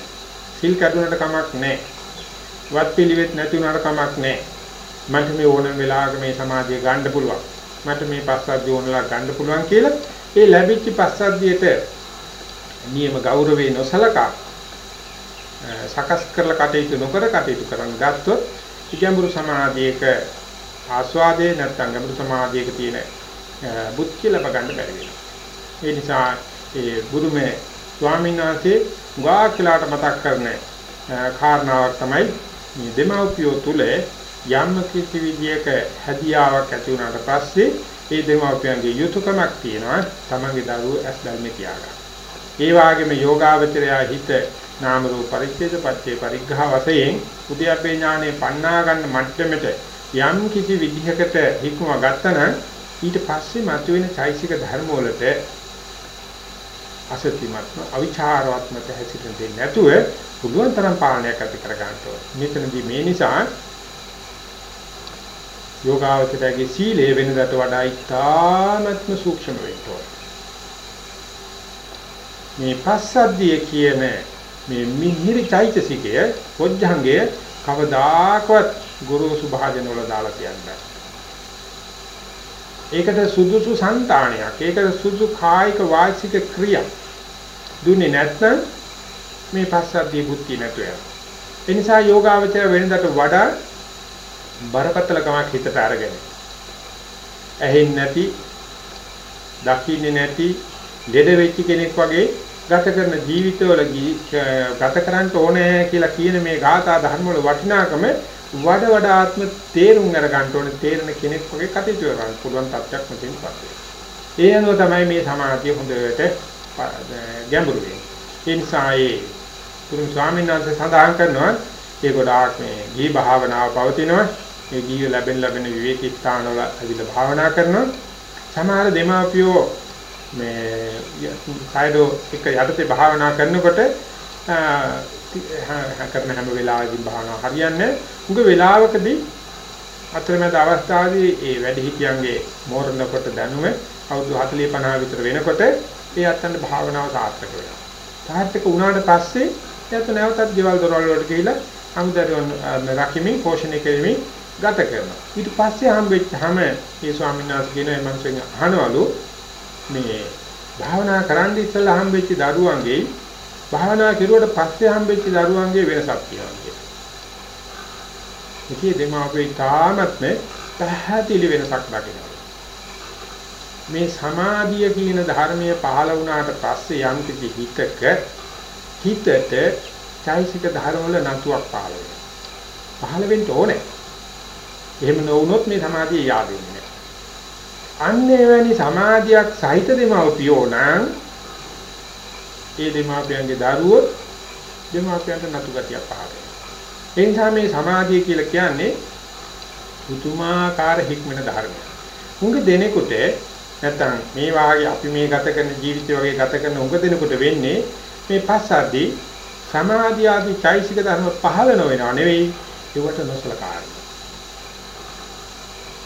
සිල් කැඩුනට කමක් නැහැ. වත් පිළිවෙත් නැති වුණාට කමක් නැහැ. මට මේ ඕනම වෙලාවක මේ සමාධිය ගන්න පුළුවන්. මට මේ පස්සද්ධිය ඕනලා ගන්න පුළුවන් කියලා ඒ ලැබිච්ච පස්සද්ධියට නියම ගෞරවේ නොසලකා සකස් කරලා කටයුතු නොකර කටයුතු කරන් ගත්තොත් ගැඹුරු සමාධියක ආස්වාදයේ නැත්නම් ගැඹුරු සමාධියක තියෙන බුද්ධිය ලබ ගන්න බැරි වෙනවා. ඒ නිසා ඒ බුදුමේ ස්වාමීන් වහන්සේ ගාක්ලාට මතක් කරන කාරණාවක් තමයි මේ දෙමව්පියෝ තුල යම් කිසි විදියක හැදියාවක් ඇති වුණාට පස්සේ ඒ දෙමව්පියන්ගේ යුතුයකමක් තියෙනවා තමන්ගේ දරුවෝ ඇස් දැල්මේ තියාගන්න. ඒ වගේම යෝගාවචරය හිත නාම රූප පරිච්ඡේද පච්චේ පරිග්ඝහ වශයෙන් උද්‍යප්පේ ඥානෙ පන්නා ගන්න මට්ටමට යම් කිසි විදිහකට හික්ම ගත්තනම් ඊට පස්සේ මතුවෙන චෛසික ධර්ම වලට අසත්‍යමත්ම අවිචාරවත්මක හැසිරෙන්න දෙන්නේ නැතුව පුළුවන් තරම් පාලනයක් ඇති කර ගන්න ඕනේ. මෙතනදී මේ නිසා යෝගාවචරයේ සීලය වෙනදට වඩා ඉතාමත්ම සූක්ෂම වෙන්න ඕනේ. මේ පස්සද්ධිය කියන මේ මිහිරි චෛතසිකය පොඥංගය කවදාකවත් ගුරුසු භාජන වල දාලා තියන්නේ ඒකට සුදුසු సంతාණයක් ඒකට සුදුසු කායික වාචික ක්‍රියා දුන්නේ නැත්නම් මේ පස්සද්ධිය බුද්ධිය නැතු යනවා ඒ නිසා යෝගාවචර වෙනදට වඩා බරපතලකමක් හිතට අරගෙන ඇහෙන්නේ නැති දකින්නේ නැති ලෙඩ වෙච්ච කෙනෙක් වගේ ගත කරන ජීවිතවල ගත කරන්න ඕනේ කියලා කියන මේ ගාථා ධර්ම වල වටිනාකම වඩ වඩාත්ම තේරුම් අරගන්න ඕනේ තේරෙන කෙනෙක් වගේ කටයුතු කරන්න පුළුවන් තත්ත්වයක් මෙතෙන් පස්සේ. ඒ අනුව තමයි මේ සමාධිය හොඳට ගැඹුරු වෙන්නේ. ඒ නිසා ඒ තුරුම් ස්වාමීන් වහන්සේ සඳහන් කරනවා ඒ ගොඩාක් මේ ගිහි භාවනාව පවතිනවා. ඒ ගිහි ලැබෙන ලැබෙන විවේක ස්ථාන වල ඇවිල්ලා භාවනා කරනවා. සමහර දෙමාපියෝ මේ කයදෝ එක යටතේ භාවනා කරනකොට කරන හැම වෙලාවෙදී භාවනාව හරියන්නේ උග වෙලාවකදී අතරමැද අවස්ථාවේදී ඒ වැඩිහිටියන්ගේ මෝරණකොට දැනුම අවුරුදු 40 50 විතර වෙනකොට ඒ අතන භාවනාව සාර්ථක වෙනවා. සාර්ථක වුණාට පස්සේ එයාට නැවතත් ගෙවල් දොරවල් වලට ගිහිලා අමුදරුවන් රකිමින් පෝෂණය කරමින් ගත කරනවා. ඊට පස්සේ හම්බෙච්චාම මේ ස්වාමීන් වහන්සේ කියන මනුස්සයන් අහනවලු මේ භාවනා කරන්න ඉස්සෙල්ලා හම්බෙච්ච දරුවන්ගේ භාවනා කෙරුවට පස්සේ හම්බෙච්ච දරුවන්ගේ වෙනසක් කියනවා කියන්නේ. ඒකේ දෙමාපිය තාමත්ම පැහැදිලි වෙනසක් දකිනවා. මේ සමාධිය කියන ධර්මයේ පහළ වුණාට පස්සේ යම් කිසි හිතක හිතට චෛසික ධර්ම වල නතුවක් පහළ වෙනවා. පහළ වෙන්න ඕනේ. එහෙම නොවුනොත් මේ සමාධිය yaadෙන්නේ නැහැ. අන්න එවැනි සමාධියක් සහිත දෙමව්පියෝ නම් ඒ දෙමාපියන්ගේ දරුවෝ දෙමාපියන්ට නතු ගතියක් පහළ වෙනවා. ඒ නිසා මේ සමාධිය කියලා කියන්නේ පුතුමාකාර හික්මන ධර්මයක්. උංග දෙනෙකුට නැත්තම් මේ වාගේ අපි මේ ගත කරන ජීවිතය වගේ ගත කරන උංග දෙනෙකුට වෙන්නේ මේ පස්සද්දී සමාධිය ආදී චෛසික ධර්ම පහළ නොවෙනව නෙවෙයි ඒවට නොසලකා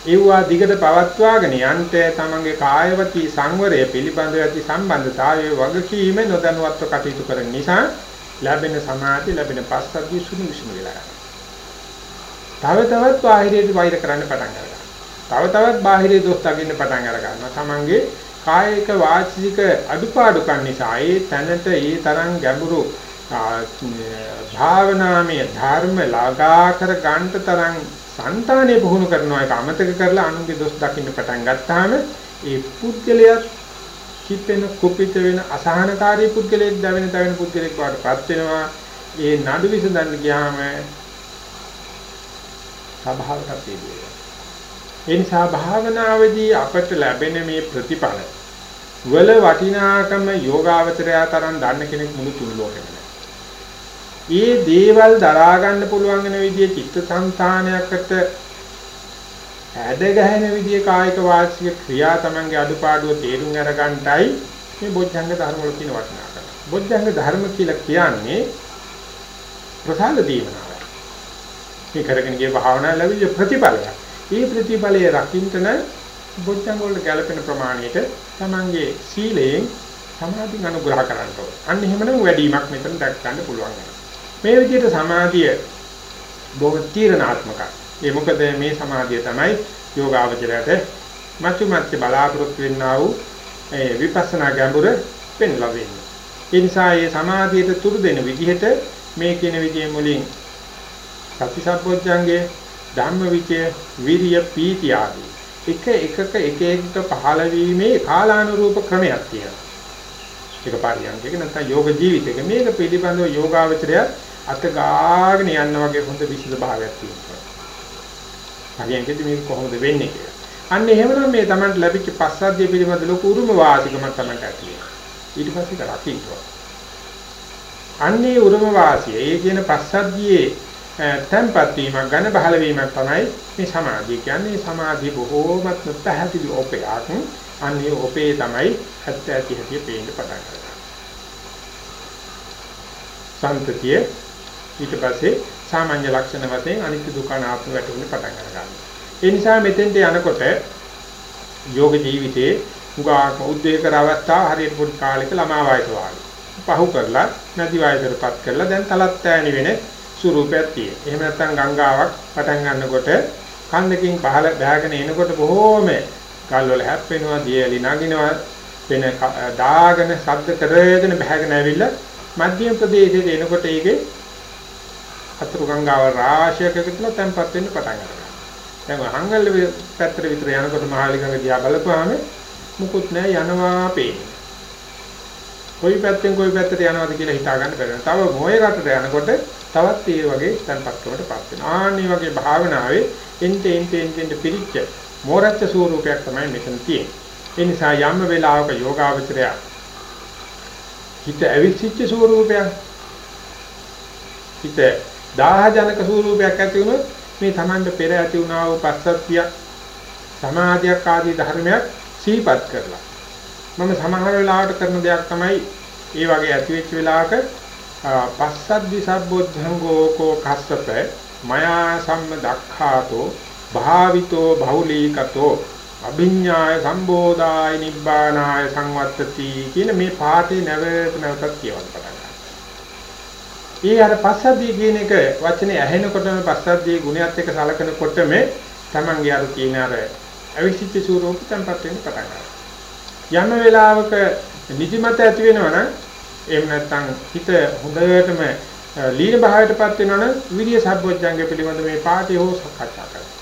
ඒවා දිගට පවත්වාගෙන යන්ට තමන්ගේ කායවති සංවරය පිළිබඳව ඇති සම්බන්ධතාවයේ වගකීම නොදැනුවත්ව කටයුතු කරන නිසා ලැබෙන සමාධිය ලැබෙන පස්සද්ධිය සුළු විසුණු වෙලා තව තවත් බාහිරයට වෛර කරන්න පටන් ගන්නවා. තව තවත් බාහිරයේ දොස් දකින්න පටන් අර ගන්නවා. තමන්ගේ කායික වාචික අඩුපාඩුකම් නිසා ඒ තැනට ඒ තරම් ගැඹුරු භාවනාමය ධර්ම ලාගා කර ගන්නට තරම් సంతානෙ පුහුණු කරනවා ඒක අමතක කරලා අනුන්ගේ දොස් දකින්න පටන් ගත්තාම ඒ පුද්ගලයා කිපෙන කුපිත වෙන අසහනකාරී පුද්ගලයෙක් දැවෙන දැවෙන පුද්ගලයෙක් වඩපත් වෙනවා ඒ නඩු විසඳන්න ගියාම සබාවට පිළිවෙල ඒ නිසා භාවනාවේදී අපට ලැබෙන මේ ප්‍රතිඵල වල වටිනාකම යෝගාවචරය තරම් දන්න කෙනෙක් මුළු තුන් ලෝකෙම ඒ දේවල් දරා ගන්න පුළුවන් වෙන විදිහේ චිත්තසංතානයකට ඇද ගැහෙන විදිහේ කායික වාචික ක්‍රියා තමංගේ අඩුපාඩුව තේරුම් අරගන්නටයි මේ බොජ්ජංග ධර්ම වල තියෙන වටිනාකම. බොජ්ජංග ධර්ම කියලා කියන්නේ ප්‍රසන්න දීවනාවයි. මේ කරගෙන ගිය භාවනා ලැබිච්ච ප්‍රතිඵලයක්. මේ ප්‍රතිඵලයේ රකින්න බොජ්ජංග වල ගැළපෙන ප්‍රමාණයට තමංගේ සීලයෙන් සමාධි අනුග්‍රහ කරන්න ඕන. අන්න එහෙමනම් වැඩිමක් මෙතන දැක් ගන්න පුළුවන් වෙනවා. මේ විදිහට සමාධිය බොහොම තීරණාත්මකයි. ඒ මොකද මේ සමාධිය තමයි යෝගාවචරයට මතු මත් බලාපොරොත්තු වෙන්නා වූ ඒ විපස්සනා ගැඹුර පෙන්ලා වෙන්නේ. ඒ නිසා මේ සමාධියට තුරු දෙන විදිහට මේ කියන විදිහේ මුලින් සතිසබ්බොච්චංගේ ධම්මවිචය විරිය පීති ආදී එක එකක එක එකක පහළ වීමේ කාලානුරූප ක්‍රමයක් තියෙනවා. ඒක පරියන්කේක නැත්නම් යෝග ජීවිතයක මේක පිළිබඳව යෝගාවචරය අත ගාගෙන යන්න වගේ හොඳ විශේෂ භාවයක් තියෙනවා. හරියන්කෙදි මේක කොහොමද වෙන්නේ කියලා. අන්න එහෙමනම් මේ Tamanට ලැබිච්ච පස්සද්ධිය පිළිබඳ ලොකු උරුම වාසිකමක් Tamanට ඇති වෙනවා. ඊට පස්සේ කරකින්නවා. අන්නේ උරුම වාසිය, ඒ කියන පස්සද්ධියේ tempat වීමක්, ඝන බහල වීමක් තමයි මේ සමාධිය කියන්නේ. සමාධිය බොහෝමත්ම පැහැදිලි ඔපයක්. අන්නේ ඔපේ තමයි ඇත්ත ඇති හැටි පේන්න පටන් ගන්නවා. සම්පතිය ඊට පස්සේ සාමාන්‍ය ලක්ෂණ වශයෙන් අනිත්‍ය දුක්ඛ අනාත්ම වැටෙන්න පටන් ගන්නවා. ඒ නිසා මෙතෙන්ට යනකොට යෝග ජීවිතයේ උගාක උද්වේගකර අවස්ථාව හරියට පොඩි කාලෙක ළමා වයස වාගේ. පහු කරලා නැති වයසටපත් කරලා දැන් තලත් ඈණි වෙන ස්වරූපයක් තියෙනවා. එහෙම නැත්නම් ගංගාවක් පටන් ගන්නකොට කන්දකින් පහළ බෑගෙන එනකොට බොහෝම ගල් වල හැප්පෙනවා, දියලි නගිනවා, වෙන දාගෙන ශබ්ද කරගෙන බෑගෙන ඇවිල්ලා මධ්‍යම ප්‍රදේශයේ එනකොට ඒකේ අතුරු ගංගාව රාශියක විතර තැම්පත් වෙන්න පටන් ගන්නවා. දැන් හංගල්ල පැත්තට විතර යනකොට මහාලි ගඟ දිහා බලපුවාම මුකුත් නැහැ යනවා පේන්නේ. කොයි පැත්තෙන් කොයි පැත්තට යනවද කියලා හිතා ගන්න බැහැ. තව මොයේ රටට යනකොට තවත් ඒ වගේ තැන්පත්කමටපත් වෙනවා. ආන්නේ වගේ භාවනාවේ එන්ට එන්ට එන්ට පිරිච්ච මෝරච්ච ස්වරූපයක් තමයි මෙතන තියෙන්නේ. ඒ නිසා යම් වෙලාවක යෝගාවචරය හිත ඇවිස්සිච්ච ස්වරූපයක් හිත දාහජනක ස්වරූපයක් ඇති වුණොත් මේ Tamanda පෙර ඇති වුණා වූ පස්සද්ධිය සමාධියක් ආදී ධර්මයක් සිහිපත් කරලා. මම සමහර වෙලාවට කරන දෙයක් තමයි ඒ වගේ ඇති වෙච්ච වෙලාවක පස්සද්ධි සබ්බොද්ධංගෝ කෝ කස්සප මයා සම්ම දක්ඛාතෝ භාවිතෝ බහුලීකතෝ අභිඥාය සම්බෝධාය නිබ්බානාය සංවත්තති කියන මේ පාඨේ නැවත නැවතත් කියවන්න පටන් ගන්නවා. ඊ අර පස්සද්ධිය කියන එක වචනේ ඇහෙනකොටම පස්සද්ධියේ ගුණයත් එක්ක සලකනකොටම Tamange අර කියන අර අවිසිච්ච ස්වරූප tempat වෙන්න පටන් ගන්නවා. යම් වෙලාවක නිදිමත ඇති වෙනවනම් එහෙම නැත්නම් හිත හොඳටම ලීන භාවයටපත් වෙනවනම් විරිය සම්බොජ්ජංග පිළිබඳ මේ පාඩේ හෝ සාකච්ඡා කරනවා.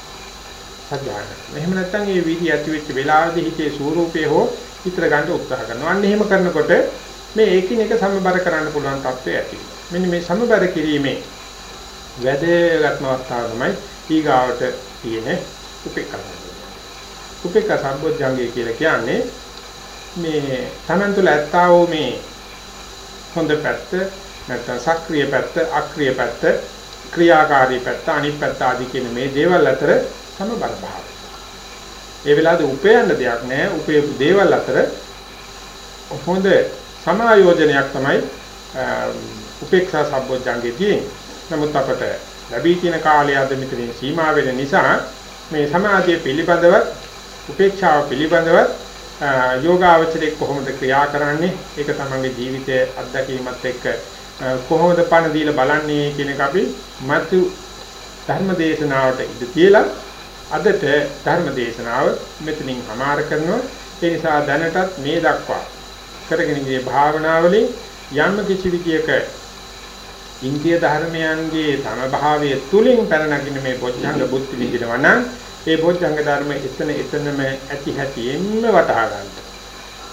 සත්‍යයන්. එහෙම නැත්නම් මේ විරිය ඇති වෙච්ච වෙලාවේදී හිතේ ස්වરૂපේ හෝ හිතර ගන්න උත්සාහ කරනවා. අන්න එහෙම කරනකොට මේ එකිනෙක සමබර කරන්න පුළුවන් තත්ත්වය ඇති වෙනවා. මෙන්න මේ සමබර කිරීමේ වැදගත්ම අවස්ථාව තමයි ඊගාවට තියෙන උපේක්ෂා. උපේක්ෂා සම්බොජ්ජංගය කියලා කියන්නේ මේ Taman තුල ඇත්තා වූ මේ හොඳ පැත්ත නැත්නම් සක්‍රීය පැත්ත අක්‍රීය පැත්ත ක්‍රියාකාරී පැත්ත අනිත් පැත්ත ආදී කියන මේ දේවල් අතර සමබර භාවය. ඒ වෙලාවේ උපයන්න දෙයක් නැහැ. උපයපු දේවල් අතර හොඳ සමායෝජනයක් තමයි උපේක්ෂා සම්බොජ්ජංගේ තියෙන්නේ. නමුත් අපට ලැබී තියෙන කාලය අද මෙතනින් සීමා වෙන නිසා මේ සමාධිය පිළිබඳව උපේක්ෂාව පිළිබඳව යෝගාවචරයේ කොහොමද ක්‍රියා කරන්නේ ඒක තමයි ජීවිතයේ අත්දැකීමත් එක්ක කොහොමද පණ දීලා බලන්නේ කියන එක අපි මතු ධර්ම දේශනාවට ඉඳ තියලා අදට ධර්ම දේශනාව මෙතනින් අමාර කරනවා ඒ නිසා දැනටත් මේ දක්වා කරගෙන ගිය භාවනාවලින් යම් කිසි විදියක ඉන්දිය ධර්මයන්ගේ සමභාවයේ තුලින් පැන නගින මේ බොද්ධංග බුද්ධ විදිනවා නම් ඒ බොජ්ජංග ධර්ම එතන එතනම ඇති හැටියෙන්ම වටහා ගන්න.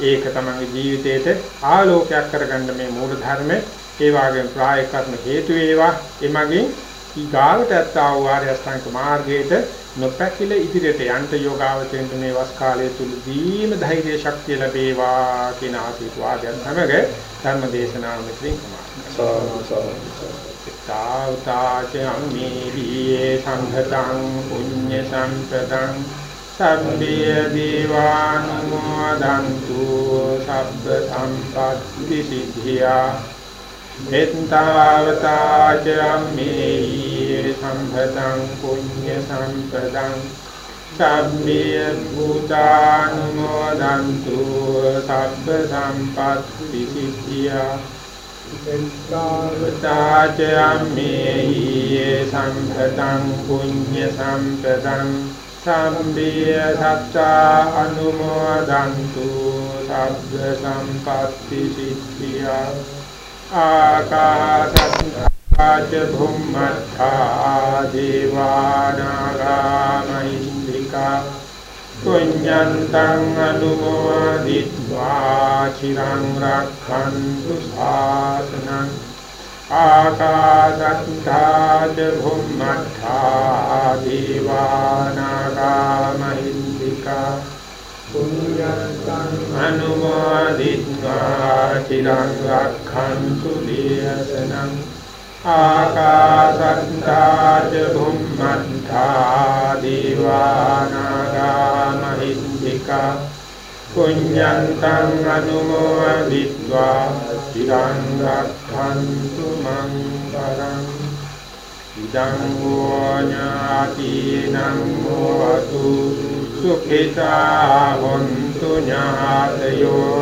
ඒක තමයි ජීවිතේට ආලෝකයක් කරගන්න මේ මූල ධර්ම ඒ වාගේ ප්‍රාය කරන හේතු වේවා එමගින් ඊගාවට ඇත්තා වූ ආර්ය අෂ්ටාංග මාර්ගයට නොපැකිල ඉදිරියට යන්න යෝගාවචෙන්ට මේ වස් කාලය තුලදීම ධෛර්ය ශක්තිය ලැබේවා කියන ආශිර්වාදයන් සමග ධර්ම දේශනාව මෙතනින් සමාප්ත තාවතාචං මේදී සංඝතං පුඤ්ඤ සම්පතං සම්බිය දීවානුමෝදන්තු සබ්බ සම්පත්ති සිද්ධියා එත්තාවතාචං මේදී සංඝතං පුඤ්ඤ සම්පතං සම්බිය භූතානුමෝදන්තු සබ්බ සම්පත්ති සිද්ධියා තාචයම්මේහි සම්පතං පුඤ්ඤ සම්පතං සම්බිය සත්තා අනුමෝදන්තු සබ්බ සම්පත්ති සිද්ධියා ආකාශත්තාච භුම්මත්තා දේවානාගා මහින්దికා පුඤ්ඤන්තං අනුමෝදිत्वा චිරං රක්ඛන්තු ශාසනං ආකාශත්තා ච භුම්මත්තා දීවානාගා මහින්దికා පුඤ්ඤන්තං අනුමෝදිत्वा චිරං රක්ඛන්තු දේශනං ආකාසත්තාජ බුම්මත්තා දීවානාගා මහිද්దికා පුඤ්ඤන්තං අනුමෝදිत्वा চিරං රක්ඛන්තු මං පරං ඉදං ඥාතිනං හොතු සුඛිතා වന്തു ඥාතයෝ